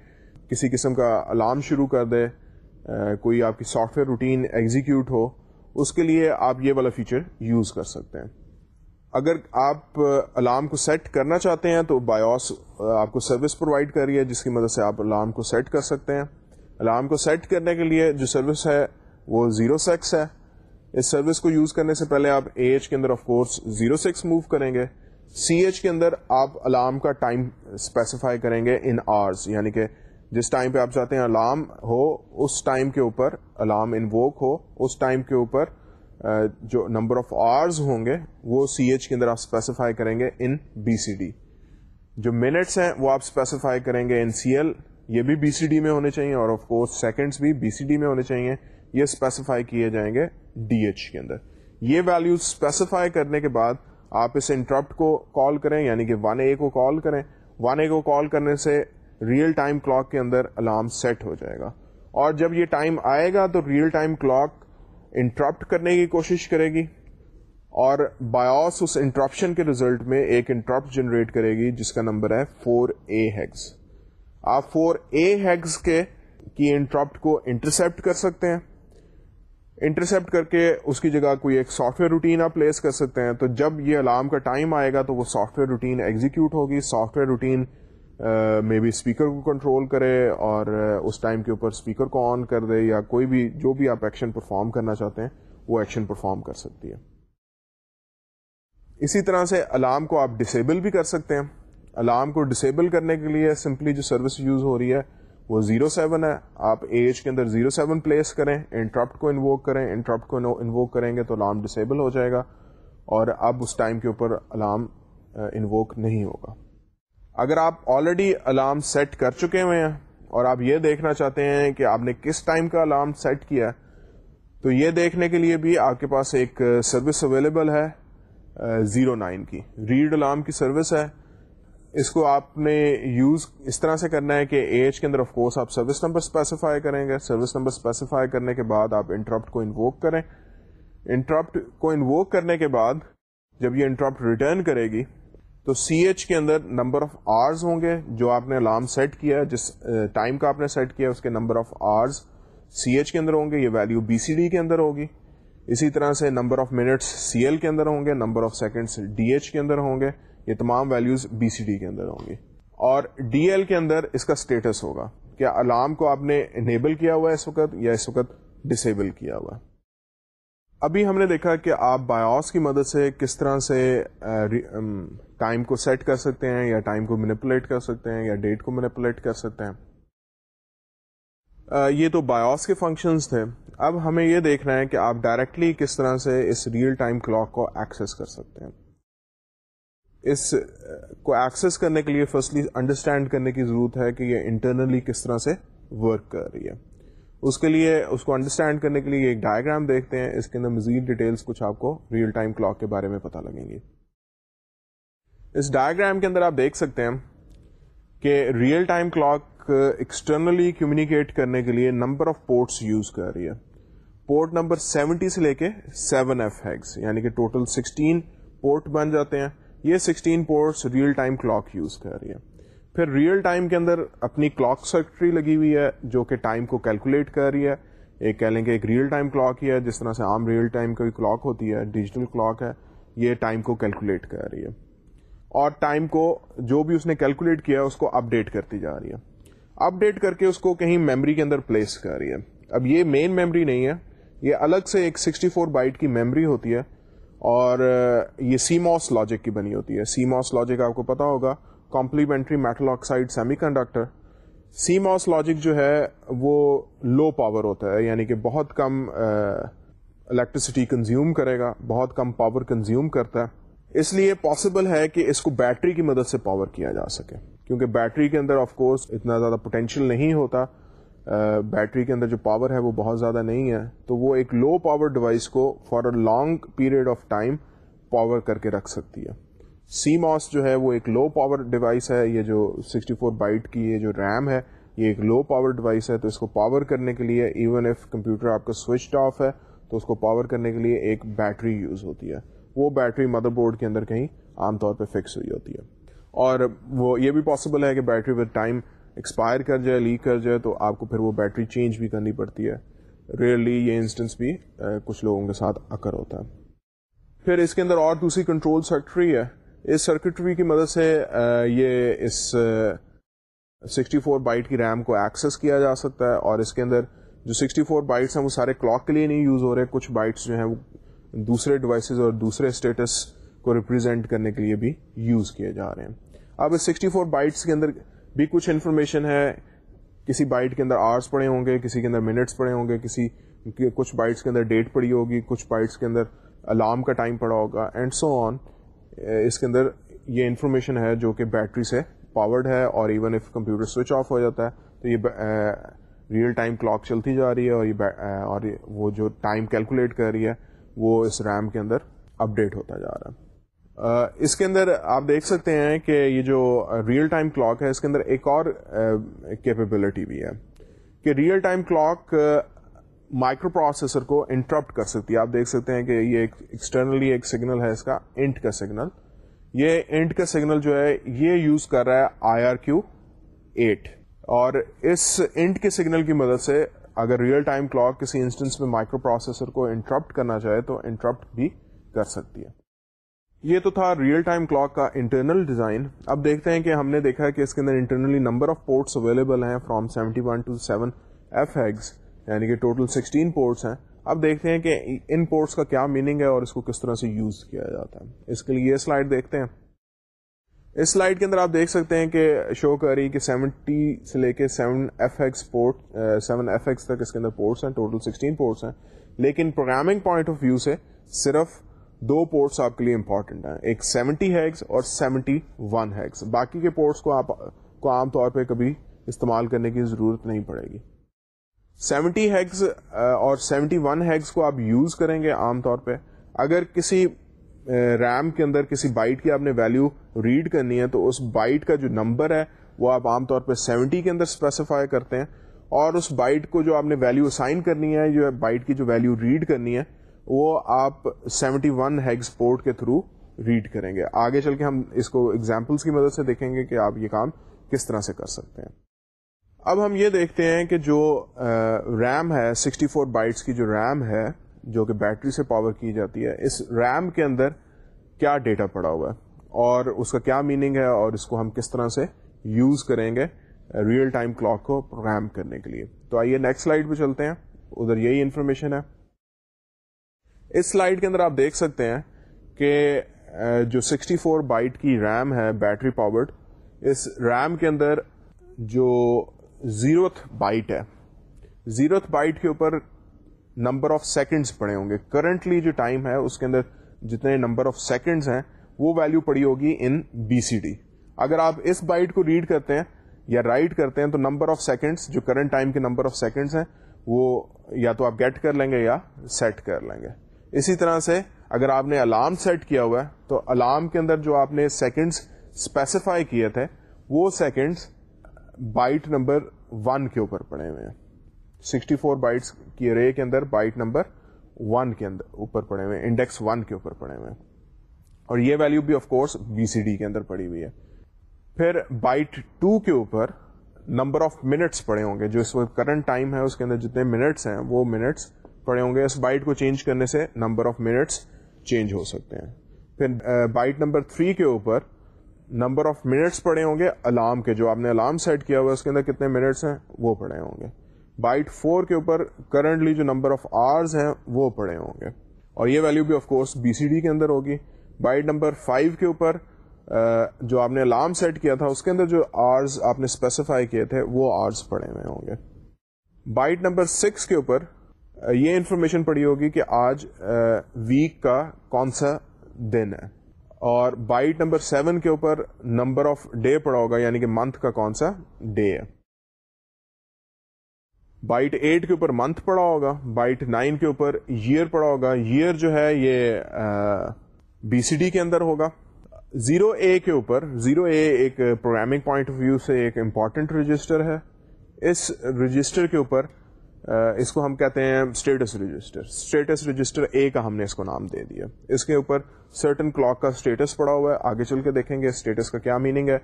کسی قسم کا الارم شروع کر دے کوئی آپ کی سافٹ ویئر روٹین ایگزیکیوٹ ہو، اس کے لیے آپ یہ والا فیچر یوز کر سکتے ہیں۔ اگر آپ الارم کو سیٹ کرنا چاہتے ہیں تو بایوس آپ کو سروس پرووائڈ کر رہی ہے، جس کی مدد سے آپ الارم کو سیٹ کر سکتے ہیں۔ الارم کو سیٹ کرنے کے لیے جو سروس ہے، وہ زیرو سیکس ہے۔ اس سروس کو یوز کرنے سے پہلے آپ اے ایچ کے اندر of course zero six move کریں گے۔ سی ایچ کے اندر آپ الارم کا ٹائم اسپیسیفائی کریں گے ان آرز یعنی کہ جس ٹائم پہ آپ چاہتے ہیں الارم ہو، اس ٹائم کے اوپر الارم انووک ہو، اس ٹائم کے اوپر جو نمبر آف آرز ہوں گے، وہ سی ایچ کے اندر آپ اسپیسیفائی کریں گے ان بی سی ڈی جو منٹس ہیں، وہ آپ اسپیسیفائی کریں گے ان سی ایل یہ بھی بی سی ڈی میں ہونے چاہیے اور آف کورس سیکنڈس بھی بی سی ڈی میں ہونے چاہیے. یہ اسپیسیفائی کیے جائیں گے ڈی ایچ کے اندر. یہ ویلو اسپیسیفائی کرنے کے بعد آپ اس انٹرپٹ کو کال کریں یعنی کہ ون اے کو کال کریں. ون اے کو کال کرنے سے ریئل ٹائم کلاک کے اندر الارم سیٹ ہو جائے گا. اور جب یہ ٹائم آئے گا تو ریئل ٹائم کلاک انٹرپٹ کرنے کی کوشش کرے گی اور بایوس اس انٹرپشن کے ریزلٹ میں ایک انٹرپٹ جنریٹ کرے گی جس کا نمبر ہے فور اے ہیگز آپ فور اے ہیگز کے کی انٹرپٹ کو انٹرسپٹ کر سکتے ہیں. انٹرسپٹ کر کے اس کی جگہ کوئی ایک سافٹ ویئر روٹین آپ پلیس کر سکتے ہیں. تو جب یہ الارم کا ٹائم آئے گا تو وہ سافٹ ویئر روٹین ایگزیکیوٹ ہوگی. Software routine may be speaker کو کنٹرول کرے اور اس ٹائم کے اوپر اسپیکر کو آن کر دے یا کوئی بھی، جو بھی آپ ایکشن پرفارم کرنا چاہتے ہیں، وہ ایکشن پرفارم کر سکتی ہے۔ اسی طرح سے الارم کو آپ ڈسیبل بھی کر سکتے ہیں۔ الارم کو ڈسیبل کرنے کے لیے سمپلی جو سروس یوز ہو رہی ہے، وہ زیرو سیون ہے۔ آپ ایج کے اندر زیرو سیون پلیس کریں انٹرپٹ کو انووک کریں انٹرپٹ کو انووک کریں گے تو الارم ڈسیبل ہو جائے گا اور اب اس ٹائم کے اوپر الارم انووک نہیں ہوگا۔ اگر آپ آلریڈی الارم سیٹ کر چکے ہوئے ہیں اور آپ یہ دیکھنا چاہتے ہیں کہ آپ نے کس ٹائم کا الارم سیٹ کیا تو یہ دیکھنے کے لیے بھی آپ کے پاس ایک سروس اویلیبل ہے زیرو نائن کی۔ ریڈ الارم کی سروس ہے۔ اس کو آپ نے یوز اس طرح سے کرنا ہے کہ ایج کے اندر آف کورس آپ سروس نمبر اسپیسیفائی کریں گے۔ سروس نمبر اسپیسیفائی کرنے کے بعد آپ انٹرپٹ کو انووک کریں۔ انٹرپٹ کو انووک کرنے کے بعد جب یہ انٹرپٹ ریٹرن کرے گی تو سی ایچ کے اندر نمبر آف آرز ہوں گے جو آپ نے الارم سیٹ کیا جس ٹائم کا آپ نے سیٹ کیا اس کے نمبر آف آرز سی ایچ کے اندر ہوں گے، یہ ویلو بی سی ڈی کے اندر ہوگی۔ اسی طرح سے number of minutes C L کے اندر ہوں گے number of seconds D H کے اندر ہوں گے، یہ تمام ویلوز بی سی ڈی کے اندر ہوں گی۔ اور ڈی ایل کے اندر اس کا اسٹیٹس ہوگا کیا الارم کو آپ نے انیبل کیا ہوا ہے اس وقت یا اس وقت ڈسیبل کیا ہوا ہے۔ ابھی ہم نے دیکھا کہ آپ بایوس کی مدد سے کس طرح سے ٹائم کو سیٹ کر سکتے ہیں یا ٹائم کو مینپولیٹ کر سکتے ہیں یا ڈیٹ کو مینپولیٹ کر سکتے ہیں۔ یہ تو بایوس کے فنکشنز تھے۔ اب ہمیں یہ دیکھنا ہے کہ آپ ڈائریکٹلی کس طرح سے اس ریئل ٹائم کلاک کو ایکسس کر سکتے ہیں۔ اس کو ایکسس کرنے کے لیے فرسٹلی انڈرسٹینڈ کرنے کی ضرورت ہے کہ یہ انٹرنلی کس طرح سے ورک کر رہی ہے۔ اس کے لیے، اس کو انڈرسٹینڈ کرنے کے لیے ایک ڈائگرام دیکھتے ہیں۔ اس کے اندر مزید ڈیٹیلس کچھ آپ کو ریئل ٹائم کلاک کے بارے میں پتہ لگیں گی اس ڈائگرام کے اندر آپ دیکھ سکتے ہیں کہ real time clock externally communicate کرنے کے لیے نمبر آف پورٹس یوز کر رہی ہے۔ پورٹ نمبر سیونٹی سے لے کے سیون ایف ہیگس یعنی کہ ٹوٹل سکسٹین پورٹ بن جاتے ہیں۔ یہ sixteen ports real time clock use کر رہی ہے۔ پھر ریئل ٹائم کے اندر اپنی کلاک سیکٹری لگی ہوئی ہے جو کہ ٹائم کو کیلکولیٹ کر رہی ہے۔ ایک کہہ لیں کہ ایک ریئل ٹائم کلاک ہی ہے، جس طرح سے عام ریئل ٹائم کوئی کلاک ہوتی ہے ڈیجیٹل کلاک ہے، یہ ٹائم کو کیلکولیٹ کر رہی ہے۔ اور ٹائم کو جو بھی اس نے کیلکولیٹ کیا اس کو اپ ڈیٹ کرتی جا رہی ہے۔ اپ ڈیٹ کر کے اس کو کہیں میموری کے اندر پلیس کر رہی ہے۔ اب یہ مین میموری نہیں ہے، یہ الگ سے ایک 64 فور بائٹ کی میموری ہوتی ہے اور یہ سیموس لاجک کی بنی ہوتی ہے۔ سی موس لاجک آپ کو پتا ہوگا complementary metal oxide semiconductor CMOS logic جو ہے، وہ لو پاور ہوتا ہے یعنی کہ بہت کم uh, الیکٹریسٹی کنزیوم کرے گا، بہت کم پاور کنزیوم کرتا ہے۔ اس لیے پاسبل ہے کہ اس کو بیٹری کی مدد سے پاور کیا جا سکے۔ کیونکہ بیٹری کے اندر آف کورس اتنا زیادہ پوٹینشیل نہیں ہوتا بیٹری کے اندر جو پاور ہے وہ بہت زیادہ نہیں ہے۔ تو وہ ایک لو پاور ڈیوائس کو for a long period of time power کر کے رکھ سکتی ہے۔ سی ماس جو ہے وہ ایک لو پاور ڈیوائس ہے، یہ جو 64 فور بائٹ کی یہ جو ریم ہے، یہ ایک لو پاور ڈیوائس ہے۔ تو اس کو پاور کرنے کے لیے ایون ایف کمپیوٹر آپ کا سوئچ آف ہے، تو اس کو پاور کرنے کے لیے ایک بیٹری یوز ہوتی ہے۔ وہ بیٹری مدر بورڈ کے اندر کہیں عام طور پہ فکس ہوئی ہوتی ہے۔ اور وہ یہ بھی پاسبل ہے کہ بیٹری ود ٹائم ایکسپائر کر جائے لیک کر جائے، تو آپ کو پھر وہ بیٹری چینج بھی کرنی پڑتی ہے۔ ریئرلی یہ انسٹنس بھی کچھ لوگوں کے ساتھ اکر ہوتا ہے۔ پھر اس کے اندر اور دوسری کنٹرول سرکٹری ہے۔ اس سرکٹری کی مدد سے یہ اس سکسٹی فور بائٹ کی ریم کو ایکسس کیا جا سکتا ہے۔ اور اس کے اندر جو سکسٹی فور بائٹس ہیں، وہ سارے کلاک کے لیے نہیں یوز ہو رہے، کچھ بائٹس جو ہیں وہ دوسرے ڈیوائسز اور دوسرے اسٹیٹس کو ریپرزینٹ کرنے کے لیے بھی یوز کیے جا رہے ہیں۔ اب سکسٹی فور بائٹس کے اندر بھی کچھ انفارمیشن ہے۔ کسی بائٹ کے اندر آرس پڑے ہوں گے، کسی کے اندر منٹس پڑے ہوں گے، کسی کچھ بائٹس کے اندر ڈیٹ پڑی ہوگی، کچھ بائٹس کے اندر الارم کا ٹائم پڑا ہوگا اینڈ سو آن اس کے اندر یہ انفارمیشن ہے جو کہ بیٹری سے پاورڈ ہے اور even if computer switch off ہو جاتا ہے تو یہ ریئل ٹائم کلاک چلتی جا رہی ہے اور یہ uh, اور وہ جو ٹائم کیلکولیٹ کر رہی ہے وہ اس ریم کے اندر اپ ڈیٹ ہوتا جا رہا ہے۔ اس کے اندر آپ دیکھ سکتے ہیں کہ یہ جو ریئل ٹائم کلاک ہے، اس کے اندر ایک اور کیپیبلٹی بھی ہے کہ real time clock microprocessor کو انٹرپٹ کر سکتی ہے۔ آپ دیکھ سکتے ہیں کہ یہ ایکسٹرنلی ایک سگنل ہے، اس کا انٹ کا سگنل یہ انٹ کا سگنل جو ہے، یہ یوز کر رہا ہے آئی آر کیو ایٹ اور اس انٹ کے سگنل کی مدد سے اگر ریئل ٹائم کلاک کسی انسٹنس میں مائکرو پروسیسر کو انٹرپٹ کرنا چاہے تو انٹرپٹ بھی کر سکتی ہے۔ یہ تو تھا ریئل ٹائم کلاک کا انٹرنل ڈیزائن اب دیکھتے ہیں کہ ہم نے دیکھا ہے کہ اس کے اندر internally number of ports available ہیں from seventy one to seven F x یعنی کہ ٹوٹل سکسٹین پورٹس ہیں۔ اب دیکھتے ہیں کہ ان پورٹس کا کیا میننگ ہے اور اس کو کس طرح سے یوز کیا جاتا ہے۔ اس کے لیے یہ سلائڈ دیکھتے ہیں۔ اس سلائڈ کے اندر آپ دیکھ سکتے ہیں کہ شو کر رہی کہ سیونٹی سے لے کے seven F x port seven F x تک اس کے اندر پورٹس ہیں، ٹوٹل سکسٹین پورٹس ہیں۔ لیکن پروگرامنگ پوائنٹ آف ویو سے صرف دو پورٹس آپ کے لیے امپورٹنٹ ہیں۔ ایک سیونٹی ہیگس اور سیونٹی ون ہیگس باقی کے پورٹس کو آپ، کو عام طور پہ کبھی استعمال کرنے کی ضرورت نہیں پڑے گی۔ سیونٹی ہیگس اور سیونٹی ون ہیگس کو آپ یوز کریں گے عام طور پہ۔ اگر کسی ریم کے اندر کسی بائٹ کی آپ نے ویلو ریڈ کرنی ہے تو اس بائٹ کا جو نمبر ہے وہ آپ عام طور پہ سیونٹی کے اندر اسپیسیفائی کرتے ہیں اور اس بائٹ کو جو آپ نے ویلو اسائن کرنی ہے، جو بائٹ کی جو ویلو ریڈ کرنی ہے، وہ آپ سیونٹی ون ہیگز پورٹ کے تھرو ریڈ کریں گے۔ آگے چل کے ہم اس کو ایگزامپلس کی مدد سے دیکھیں گے کہ آپ یہ کام کس طرح سے کر سکتے ہیں۔ اب ہم یہ دیکھتے ہیں کہ جو ریم ہے سکسٹی فور بائٹس کی جو ریم ہے جو کہ بیٹری سے پاور کی جاتی ہے، اس ریم کے اندر کیا ڈیٹا پڑا ہوا ہے؟ اور اس کا کیا میننگ ہے؟ اور اس کو ہم کس طرح سے یوز کریں گے ریئل ٹائم کلاک کو پروگرام کرنے کے لیے؟ تو آئیے نیکسٹ سلائڈ پہ چلتے ہیں۔ ادھر یہی انفارمیشن ہے۔ اس سلائڈ کے اندر آپ دیکھ سکتے ہیں کہ جو 64 فور بائٹ کی ریم ہے بیٹری پاورڈ اس ریم کے اندر جو زیروتھ بائٹ ہے، زیروتھ بائٹ کے اوپر نمبر آف سیکنڈز پڑے ہوں گے۔ کرنٹلی جو ٹائم ہے، اس کے اندر جتنے نمبر آف سیکنڈز ہیں، وہ ویلو پڑی ہوگی ان بی سی ڈی اگر آپ اس بائٹ کو ریڈ کرتے ہیں یا رائٹ کرتے ہیں، تو نمبر آف سیکنڈس جو کرنٹ ٹائم کے نمبر آف سیکنڈس ہیں، وہ یا تو آپ گیٹ کر لیں گے یا سیٹ کر لیں گے۔ اسی طرح سے اگر آپ نے الارم سیٹ کیا ہوا ہے، تو الارم کے اندر جو آپ نے سیکنڈس اسپیسیفائی کیے تھے، وہ سیکنڈس بائٹ نمبر ون کے اوپر پڑے ہوئے ہیں۔ سکسٹی فور بائٹس کی رے کے اندر بائٹ نمبر ون کے اندر اوپر پڑے ہوئے انڈیکس ون کے اوپر پڑے ہوئے اور یہ ویلو بھی of course B C D کے اندر پڑی ہوئی ہے۔ پھر بائٹ ٹو کے اوپر نمبر آف منٹس پڑے ہوں گے، جو اس وقت کرنٹ ٹائم ہے، اس کے اندر جتنے منٹس ہیں، وہ منٹس پڑے ہوں گے۔ اس بائٹ کو چینج کرنے سے نمبر آف منٹس چینج ہو سکتے ہیں۔ پھر بائٹ نمبر تھری کے اوپر نمبر آف منٹس پڑے ہوں گے الارم کے، جو آپ نے الارم سیٹ کیا ہوا اس کے اندر کتنے منٹس ہیں، وہ پڑے ہوں گے۔ بائٹ فور کے اوپر کرنٹلی جو نمبر آف آرز ہیں وہ پڑے ہوں گے۔ اور یہ ویلو بھی of course B C D کے اندر ہوگی۔ بائٹ نمبر فائیو کے اوپر جو آپ نے الارم سیٹ کیا تھا، اس کے اندر جو آرز آپ نے اسپیسیفائی کیے تھے، وہ آرز پڑے ہوئے ہوں گے۔ بائٹ نمبر سکس کے اوپر یہ انفارمیشن پڑی ہوگی کہ آج ویک کا کون سا دن ہے۔ اور بائٹ نمبر سیون کے اوپر نمبر آف ڈے پڑا ہوگا یعنی کہ منتھ کا کون سا ڈے ہے۔ بائٹ ایٹ کے اوپر منتھ پڑا ہوگا بائٹ نائن کے اوپر ایئر پڑا ہوگا ایئر جو ہے یہ بی سی ڈی کے اندر ہوگا. زیرو اے کے اوپر زیرو اے ایک پروگرامنگ پوائنٹ آف ویو سے ایک امپورٹنٹ رجسٹر ہے. اس رجسٹر کے اوپر اس کو ہم کہتے ہیں status register status register A کا ہم نے اس کو نام دے دیا. اس کے اوپر سرٹن کلاک کا اسٹیٹس پڑا ہوا ہے. آگے چل کے دیکھیں گے اسٹیٹس کا کیا میننگ ہے.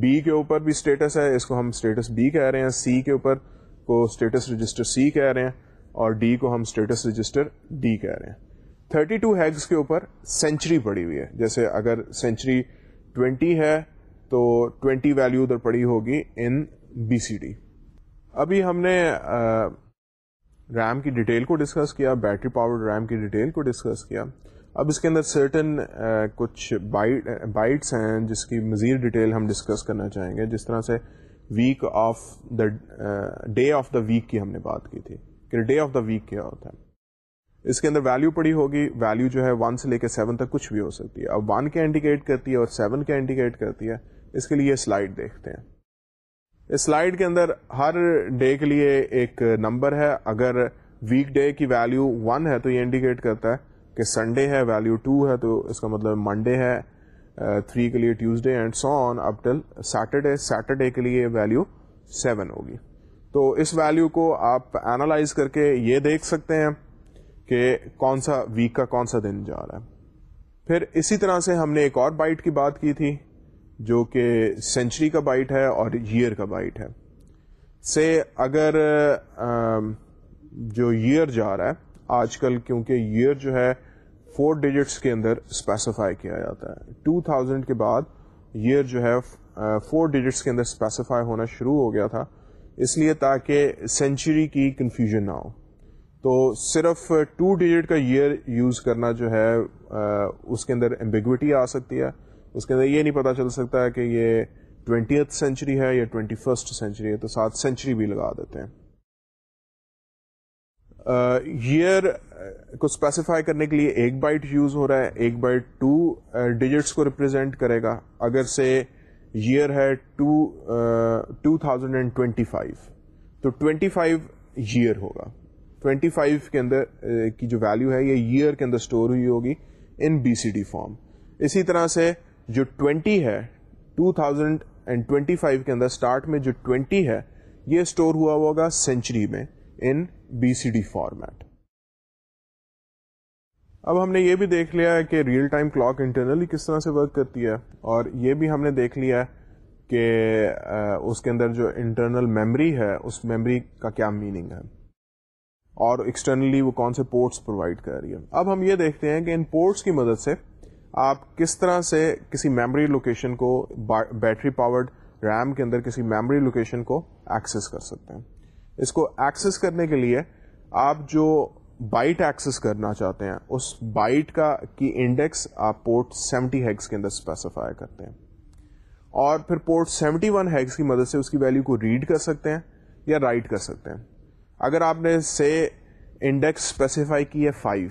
بی کے اوپر بھی اسٹیٹس ہے. اس کو ہم اسٹیٹس بی کہہ رہے ہیں. سی کے اوپر کو اسٹیٹس رجسٹر سی کہہ رہے ہیں اور ڈی کو ہم اسٹیٹس رجسٹر ڈی کہہ رہے ہیں۔ تھرٹی ٹو ہیگس کے اوپر سینچری پڑی ہوئی ہے۔ جیسے اگر سینچری ٹوینٹی ہے تو ٹوینٹی ویلو ادھر پڑی ہوگی ان بی سی ڈی ابھی ہم نے ریم کی ڈیٹیل کو ڈسکس کیا بیٹری پاور ریم کی ڈیٹیل کو ڈسکس کیا۔ اب اس کے اندر سرٹن کچھ بائٹس ہیں جس کی مزید ڈیٹیل ہم ڈسکس کرنا چاہیں گے۔ جس طرح سے week of the day of the week کی ہم نے بات کی تھی کہ ڈے آف دا ویک کیا ہوتا ہے۔ اس کے اندر ویلو پڑی ہوگی ویلو جو ہے ون سے لے کے سیون تک کچھ بھی ہو سکتی ہے۔ اب ون کیا انڈیکیٹ کرتی ہے اور سیون کیا انڈیکیٹ کرتی ہے؟ اس کے لیے سلائڈ دیکھتے ہیں۔ اس سلائڈ کے اندر ہر ڈے کے لیے ایک نمبر ہے۔ اگر ویک ڈے کی ویلو ون ہے تو یہ انڈیکیٹ کرتا ہے کہ سنڈے ہے ویلو ٹو ہے تو اس کا مطلب منڈے ہے۔ تھری کے لیے Tuesday and so on up till Saturday Saturday کے لیے ویلو سیون ہوگی. تو اس ویلو کو آپ اینالائز کر کے یہ دیکھ سکتے ہیں کہ کون سا ویک کا کون سا دن جا رہا ہے۔ پھر اسی طرح سے ہم نے ایک اور بائٹ کی بات کی تھی جو کہ سینچری کا بائٹ ہے اور ایئر کا بائٹ ہے۔ سے اگر جو ایئر جا رہا ہے، آج کل کیونکہ ایئر جو ہے فور ڈیجٹس کے اندر اسپیسیفائی کیا جاتا ہے۔ ٹو تھاؤزینڈ کے بعد ایئر جو ہے فور ڈیجٹس کے اندر اسپیسیفائی ہونا شروع ہو گیا تھا۔ اس لیے تاکہ سینچری کی کنفیوژن نہ ہو۔ تو صرف ٹو ڈیجٹ کا ایئر یوز کرنا جو ہے اس کے اندر ایمبیگوٹی آ سکتی ہے۔ اس کے اندر یہ نہیں پتا چل سکتا ہے کہ یہ ٹوینٹی سینچری ہے یا ٹوینٹی فرسٹ سینچری ہے، تو ساتھ سینچری بھی لگا دیتے ہیں۔ ایئر کو اسپیسیفائی کرنے کے لیے ایک بائٹ یوز ہو رہا ہے، ایک بائٹ ٹو ڈیجٹس کو ریپرزینٹ کرے گا۔ اگر سے ایئر ہے two thousand and twenty five تو ٹوینٹی فائیو ایئر ہوگا۔ ٹوینٹی فائیو کے اندر کی جو ویلو ہے، یہ ایئر کے اندر اسٹور ہوئی ہوگی in B C D form اسی طرح سے جو ٹوینٹی ہے two thousand and twenty five کے اندر اسٹارٹ میں جو ٹوینٹی ہے، یہ اسٹور ہوا ہوگا سینچری میں۔ In B C D format اب ہم نے یہ بھی دیکھ لیا ہے کہ ریئل ٹائم کلاک انٹرنلی کس طرح سے ورک کرتی ہے اور یہ بھی ہم نے دیکھ لیا ہے کہ اس کے اندر جو انٹرنل میمری ہے، اس میمری کا کیا میننگ ہے اور ایکسٹرنلی وہ کون سے پورٹس پرووائڈ کر رہی ہے۔ اب ہم یہ دیکھتے ہیں کہ ان پورٹس کی مدد سے آپ کس طرح سے کسی میموری لوکیشن کو بیٹری پاورڈ ریم کے اندر کسی میموری لوکیشن کو ایکسس کر سکتے ہیں۔ اس کو ایکسس کرنے کے لیے آپ جو بائٹ ایکسس کرنا چاہتے ہیں، اس بائٹ کا کی انڈیکس آپ پورٹ سیونٹی ہیگس کے اندر اسپیسیفائی کرتے ہیں۔ اور پھر پورٹ سیونٹی ون ہیگس کی مدد سے اس کی ویلو کو ریڈ کر سکتے ہیں یا رائٹ کر سکتے ہیں۔ اگر آپ نے سے انڈیکس اسپیسیفائی کی ہے فائیو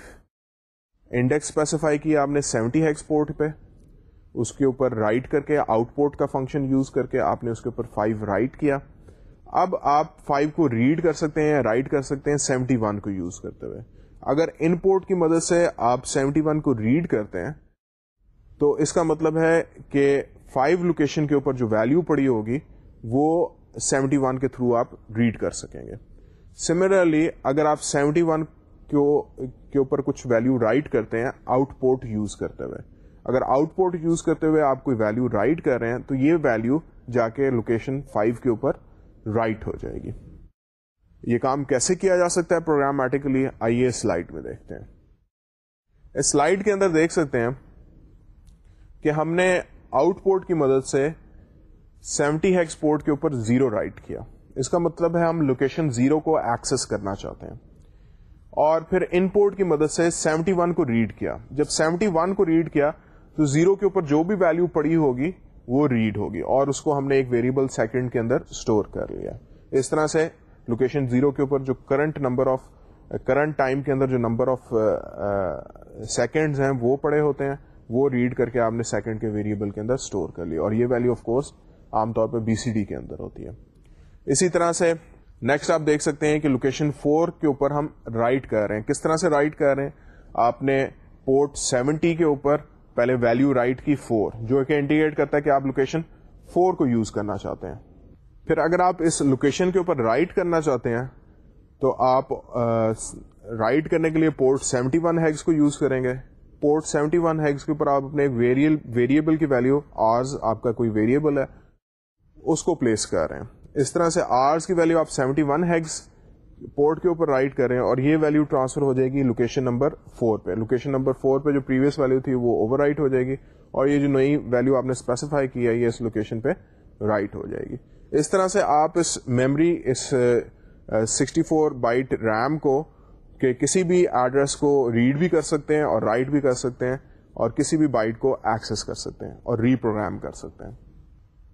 انڈیکس اسپیسیفائی کیا آپ نے سیونٹی ہیگس پورٹ پہ، اس کے اوپر رائٹ کر کے آؤٹ پورٹ کا فنکشن یوز کر کے آپ نے اس کے اوپر فائیو رائٹ کیا۔ اب آپ فائیو کو ریڈ کر سکتے ہیں رائٹ کر سکتے ہیں سیونٹی ون کو یوز کرتے ہوئے۔ اگر ان پورٹ کی مدد سے آپ سیونٹی ون کو ریڈ کرتے ہیں، تو اس کا مطلب ہے کہ فائیو لوکیشن کے اوپر جو ویلو پڑی ہوگی، وہ سیونٹی ون کے تھرو آپ ریڈ کر سکیں گے۔ سملرلی اگر آپ سیونٹی ون کے اوپر کچھ ویلو رائٹ کرتے ہیں آؤٹ پورٹ یوز کرتے ہوئے۔ اگر آؤٹ پورٹ یوز کرتے ہوئے آپ کوئی ویلو رائٹ کر رہے ہیں، تو یہ ویلو جا کے لوکیشن فائیو کے اوپر رائٹ ہو جائے گی۔ یہ کام کیسے کیا جا سکتا ہے پروگرامیٹکلی آئیے سلائڈ میں دیکھتے ہیں۔ اس سلائڈ کے اندر دیکھ سکتے ہیں کہ ہم نے آؤٹ پورٹ کی مدد سے سیونٹی ہیکس پورٹ کے اوپر زیرو رائٹ کیا۔ اس کا مطلب ہے ہم لوکیشن زیرو کو ایکسس کرنا چاہتے ہیں۔ اور پھر ان پورٹ کی مدد سے سیونٹی ون کو ریڈ کیا۔ جب سیونٹی ون کو ریڈ کیا تو زیرو کے اوپر جو بھی ویلو پڑی ہوگی وہ ریڈ ہوگی اور اس کو ہم نے ایک ویریبل سیکنڈ کے اندر اسٹور کر لیا۔ اس طرح سے لوکیشن زیرو کے اوپر جو current number of current time کے اندر جو نمبر آف سیکنڈز ہیں، وہ پڑے ہوتے ہیں۔ وہ ریڈ کر کے آپ نے سیکنڈ کے ویریبل کے اندر اسٹور کر لیا۔ اور یہ ویلو آف کورس عام طور پہ بی سی ڈی کے اندر ہوتی ہے۔ اسی طرح سے نیکسٹ آپ دیکھ سکتے ہیں کہ لوکیشن فور کے اوپر ہم رائٹ کر رہے ہیں۔ کس طرح سے رائٹ کر رہے ہیں؟ آپ نے پورٹ سیونٹی کے اوپر پہلے ویلو رائٹ کی فور جو کہ انڈیکیٹ کرتا ہے کہ آپ لوکیشن فور کو یوز کرنا چاہتے ہیں۔ پھر اگر آپ اس لوکیشن کے اوپر رائٹ کرنا چاہتے ہیں، تو آپ رائٹ کرنے کے لیے پورٹ سیونٹی ون ہیگس کو یوز کریں گے۔ پورٹ سیونٹی ون ہیگس کے اوپر آپ اپنے ویریبل کی ویلو آرز آپ کا کوئی ویریبل ہے، اس کو پلیس کر رہے ہیں۔ اس طرح سے آرز کی ویلو آپ سیونٹی ون ہیگس پورٹ کے اوپر رائٹ کریں اور یہ ویلو ٹرانسفر ہو جائے گی لوکیشن نمبر فور پہ۔ لوکیشن نمبر فور پہ جو پریویس ویلو تھی وہ اوور رائٹ ہو جائے گی اور یہ جو نئی ویلو آپ نے اسپیسیفائی کی ہے یہ اس لوکیشن پہ رائٹ ہو جائے گی۔ اس طرح سے آپ اس میمری اس سکسٹی فور بائٹ ریم کو کہ کسی بھی ایڈریس کو ریڈ بھی کر سکتے ہیں اور رائٹ بھی کر سکتے ہیں اور کسی بھی بائٹ کو ایکسس کر سکتے ہیں اور ری پروگرام کر سکتے ہیں۔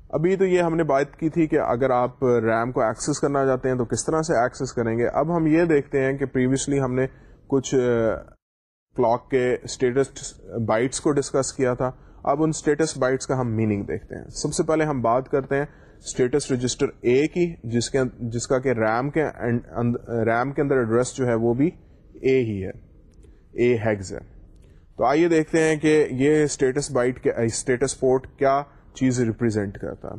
ابھی تو یہ ہم نے بات کی تھی کہ اگر آپ ریم کو ایکسس کرنا چاہتے ہیں تو کس طرح سے ایکسس کریں گے؟ اب ہم یہ دیکھتے ہیں کہ پریویسلی ہم نے کچھ کلاک کے اسٹیٹس بائٹس کو ڈسکس کیا تھا۔ اب ان اسٹیٹس بائٹس کا ہم میننگ دیکھتے ہیں۔ سب سے پہلے ہم بات کرتے ہیں اسٹیٹس رجسٹر اے کی، جس کے جس کا کہ ریم کے ریم کے اندر ایڈریس جو ہے وہ بھی اے ہی ہے۔ اے ہیگز ہے۔ تو آئیے دیکھتے ہیں کہ یہ اسٹیٹس بائٹ کے اسٹیٹس پورٹ کیا چیز ریپرزینٹ کرتا۔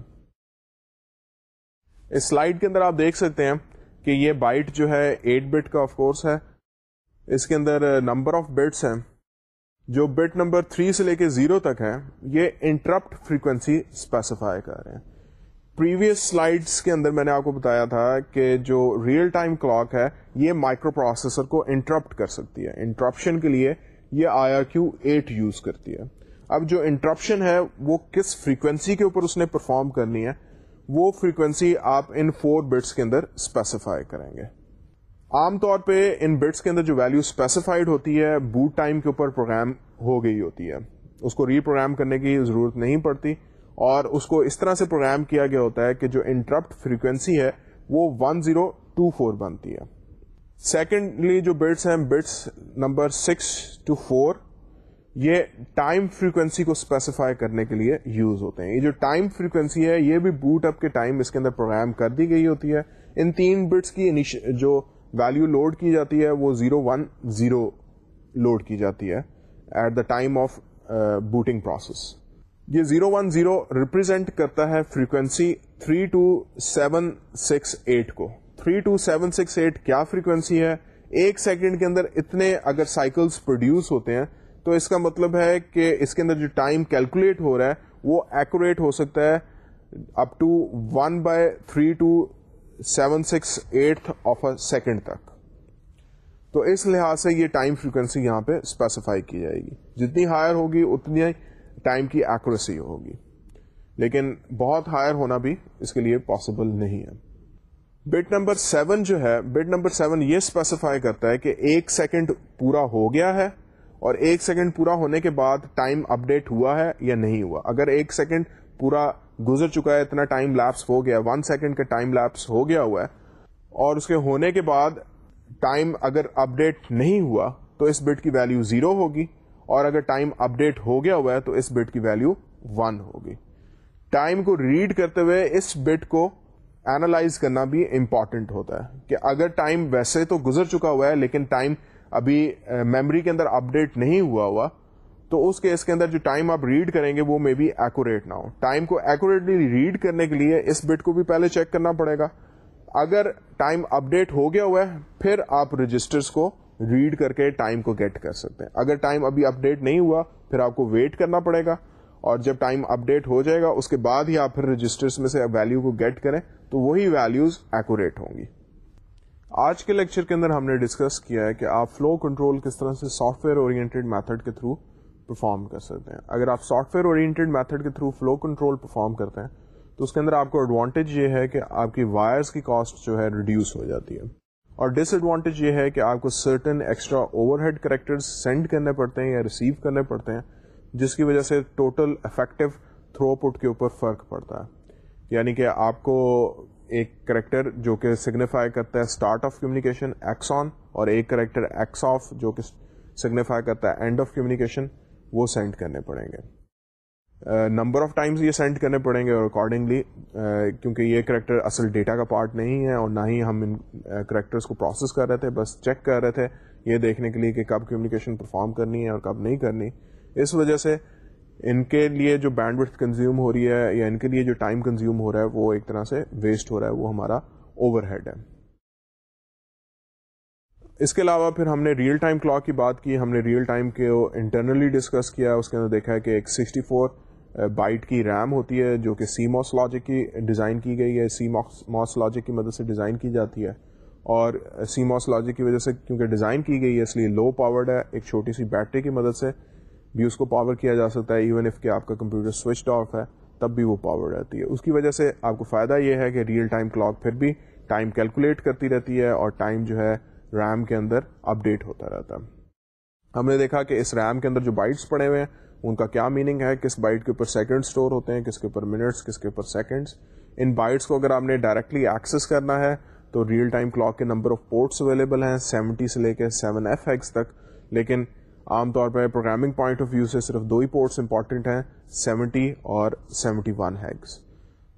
اس سلائڈ کے اندر آپ دیکھ سکتے ہیں کہ یہ بائٹ جو ہے ایٹ بٹ کا آف کورس ہے۔ اس کے اندر نمبر آف بٹس ہیں۔ جو بٹ نمبر 3 سے لے کے زیرو تک ہے یہ انٹرپٹ فریکوینسی اسپیسیفائی کر رہے ہیں۔ پریویس سلائڈس کے اندر میں نے آپ کو بتایا تھا کہ جو ریئل ٹائم کلاک ہے، یہ مائکرو پروسیسر کو انٹرپٹ کر سکتی ہے۔ انٹرپشن کے لیے یہ I R Q eight use کرتی ہے۔ اب جو انٹرپشن ہے وہ کس فریکوینسی کے اوپر اس نے پرفارم کرنی ہے، وہ فریکوینسی آپ ان فور بٹس کے اندر اسپیسیفائی کریں گے۔ عام طور پہ ان بٹس کے اندر جو ویلو اسپیسیفائڈ ہوتی ہے بوٹ ٹائم کے اوپر پروگرام ہو گئی ہوتی ہے۔ اس کو ری پروگرام کرنے کی ضرورت نہیں پڑتی۔ اور اس کو اس طرح سے پروگرام کیا گیا ہوتا ہے کہ جو انٹرپٹ فریکوینسی ہے، وہ 1024 بنتی ہے۔ سیکنڈلی جو بٹس ہیں bits number six to four یہ ٹائم فریکوینسی کو اسپیسیفائی کرنے کے لیے یوز ہوتے ہیں۔ یہ جو ٹائم فریکوینسی ہے، یہ بھی بوٹ اپ کے ٹائم اس کے اندر پروگرام کر دی گئی ہوتی ہے۔ ان تین بٹس کی جو ویلو لوڈ کی جاتی ہے، وہ زیرو ون زیرو لوڈ کی جاتی ہے at the time of booting process یہ زیرو ون زیرو ریپرزینٹ کرتا ہے frequency three two seven six eight کو۔ Three two seven six eight کیا فریکوینسی ہے؟ ایک سیکنڈ کے اندر اتنے اگر سائیکلس پروڈیوس ہوتے ہیں تو اس کا مطلب ہے کہ اس کے اندر جو ٹائم کیلکولیٹ ہو رہا ہے، وہ ایکوریٹ ہو سکتا ہے up to one by three two seven six eight of a second تک۔ تو اس لحاظ سے یہ ٹائم فریکوینسی یہاں پہ اسپیسیفائی کی جائے گی۔ جتنی ہائر ہوگی، اتنی ٹائم کی ایکوریسی ہوگی۔ لیکن بہت ہائر ہونا بھی اس کے لیے پاسبل نہیں ہے۔ بٹ نمبر سیون جو ہے بٹ نمبر سیون یہ اسپیسیفائی کرتا ہے کہ ایک سیکنڈ پورا ہو گیا ہے اور ایک سیکنڈ پورا ہونے کے بعد ٹائم اپڈیٹ ہوا ہے یا نہیں ہوا؟ اگر ایک سیکنڈ پورا گزر چکا ہے، اتنا ٹائم لیپس ہو گیا ون سیکنڈ کا ٹائم لیپس ہو گیا ہوا ہے، اور اس کے ہونے کے بعد ٹائم اگر اپڈیٹ نہیں ہوا تو اس بٹ کی ویلو زیرو ہوگی، اور اگر ٹائم اپڈیٹ ہو گیا ہوا ہے تو اس بٹ کی ویلو ون ہوگی۔ ٹائم کو ریڈ کرتے ہوئے اس بٹ کو اینالائز کرنا بھی امپورٹنٹ ہوتا ہے کہ اگر ٹائم ویسے تو گزر چکا ہوا ہے، لیکن ٹائم ابھی میموری کے اندر اپڈیٹ نہیں ہوا ہوا، تو اس کیس کے اندر جو ٹائم آپ ریڈ کریں گے وہ مے بی ایکوریٹ نہ ہو۔ ٹائم کو ایکوریٹلی ریڈ کرنے کے لیے اس بٹ کو بھی پہلے چیک کرنا پڑے گا۔ اگر ٹائم اپڈیٹ ہو گیا ہوا ہے، پھر آپ رجسٹرس کو ریڈ کر کے ٹائم کو گیٹ کر سکتے ہیں۔ اگر ٹائم ابھی اپڈیٹ نہیں ہوا، پھر آپ کو ویٹ کرنا پڑے گا۔ اور جب ٹائم اپڈیٹ ہو جائے گا، اس کے بعد ہی آپ پھر رجسٹرس میں سے ویلو کو گیٹ کریں، تو وہی ویلوز ایکوریٹ ہوں گی۔ آج کے لیکچر کے اندر ہم نے ڈسکس کیا ہے کہ آپ فلو کنٹرول کس طرح سے سافٹ ویئر اورینٹیڈ میتھڈ کے تھرو پرفارم کر سکتے ہیں۔ اگر آپ سافٹ ویئر اورینٹیڈ میتھڈ کے تھرو فلو کنٹرول پرفارم کرتے ہیں، تو اس کے اندر آپ کو ایڈوانٹیج یہ ہے کہ آپ کی وائرس کی کاسٹ جو ہے ریڈیوس ہو جاتی ہے۔ اور ڈس ایڈوانٹیج یہ ہے کہ آپ کو certain extra overhead character send کرنے پڑتے ہیں یا ریسیو کرنے پڑتے ہیں، جس کی وجہ سے ٹوٹل افیکٹو تھرو پٹ کے اوپر فرق پڑتا ہے۔ یعنی کہ آپ کو ایک کریکٹر جو کہ سگنیفائی کرتا ہے start of communication X on اور ایک کریکٹر ایکس آف جو کہ سگنیفائی کرتا ہے اینڈ آف کمیونیکیشن وہ سینڈ کرنے پڑیں گے۔ نمبر آف ٹائمز یہ سینڈ کرنے پڑیں گے اور اکارڈنگلی کیونکہ یہ کریکٹر اصل ڈیٹا کا پارٹ نہیں ہے اور نہ ہی ہم ان کریکٹرس کو پروسیس کر رہے تھے، بس چیک کر رہے تھے یہ دیکھنے کے لیے کہ کب کمیونیکیشن پرفارم کرنی ہے اور کب نہیں کرنی۔ اس وجہ سے ان کے لیے جو بینڈ وتھ کنزیوم ہو رہی ہے یا ان کے لیے جو ٹائم کنزیوم ہو رہا ہے وہ ایک طرح سے ویسٹ ہو رہا ہے، وہ ہمارا اوور ہیڈ ہے۔ اس کے علاوہ پھر ہم نے ریئل ٹائم کلاک کی بات کی، ہم نے ریئل ٹائم کے انٹرنلی ڈسکس کیا، اس کے اندر دیکھا ہے کہ ایک سکسٹی فور بائٹ کی ریم ہوتی ہے، جو کہ سی موس لاجک کی ڈیزائن کی گئی ہے۔ سی موس لاجک کی مدد سے ڈیزائن کی جاتی ہے۔ اور سی موس لاجک کی وجہ سے کیونکہ ڈیزائن کی گئی ہے، اس لیے لو پاورڈ ہے، ایک چھوٹی سی بیٹری کی مدد سے۔ بھی اس کو پاور کیا جا سکتا ہے. ایون اف کہ آپ کا کمپیوٹر سوئچ آف ہے، تب بھی وہ پاور رہتی ہے. اس کی وجہ سے آپ کو فائدہ یہ ہے کہ ریئل ٹائم کلاک پھر بھی ٹائم کیلکولیٹ کرتی رہتی ہے اور ٹائم جو ہے ریم کے اندر اپڈیٹ ہوتا رہتا ہے. ہم نے دیکھا کہ اس ریم کے اندر جو بائٹس پڑے ہوئے ہیں، ان کا کیا میننگ ہے؟ کس بائٹ کے اوپر سیکنڈ اسٹور ہوتے ہیں، کس کے اوپر منٹس کس کے اوپر سیکنڈس ان بائٹس کو اگر آپ نے ڈائریکٹلی ایکسس کرنا ہے، تو ریئل ٹائم کلاک کے نمبر آف پورٹس اویلیبل ہیں سیونٹی سے لے کے سیون ایف ایکس تک. لیکن عام طور پہ پروگرامنگ پوائنٹ آف ویو سے صرف دو ہی پورٹس امپورٹنٹ ہیں سیونٹی اور سیونٹی ون ہیگس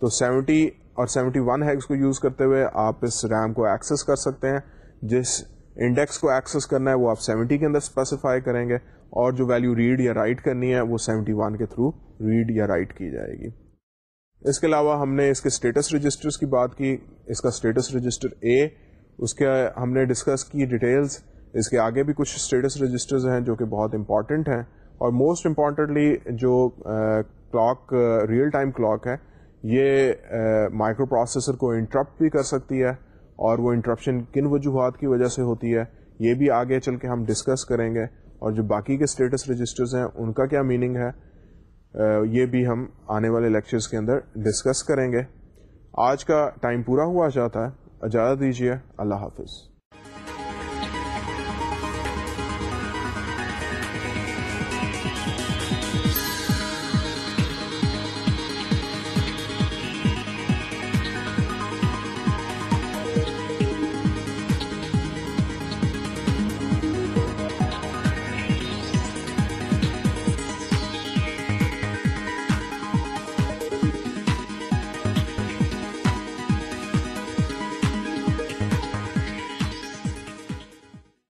تو سیونٹی اور سیونٹی ون ہیگس کو یوز کرتے ہوئے آپ اس ریم کو ایکسس کر سکتے ہیں۔ جس انڈیکس کو ایکسس کرنا ہے، وہ آپ سیونٹی کے اندر اسپیسیفائی کریں گے۔ اور جو ویلو ریڈ یا رائٹ کرنی ہے، وہ سیونٹی ون کے تھرو ریڈ یا رائٹ کی جائے گی۔ اس کے علاوہ ہم نے اس کے اسٹیٹس رجسٹر کی بات کی۔ اس کا اسٹیٹس رجسٹر اے اس کے ہم نے ڈسکس کی ڈیٹیلز اس کے آگے بھی کچھ اسٹیٹس رجسٹرز ہیں جو کہ بہت امپورٹنٹ ہیں اور موسٹ امپورٹنٹلی جو کلاک ریئل ٹائم کلاک ہے، یہ مائکرو پروسیسر کو انٹرپٹ بھی کر سکتی ہے اور وہ انٹرپشن کن وجوہات کی وجہ سے ہوتی ہے، یہ بھی آگے چل کے ہم ڈسکس کریں گے اور جو باقی کے اسٹیٹس رجسٹرز ہیں، ان کا کیا میننگ ہے یہ بھی ہم آنے والے لیکچرز کے اندر ڈسکس کریں گے۔ آج کا ٹائم پورا ہوا چاہتا ہے اجازت دیجیے، اللہ حافظ۔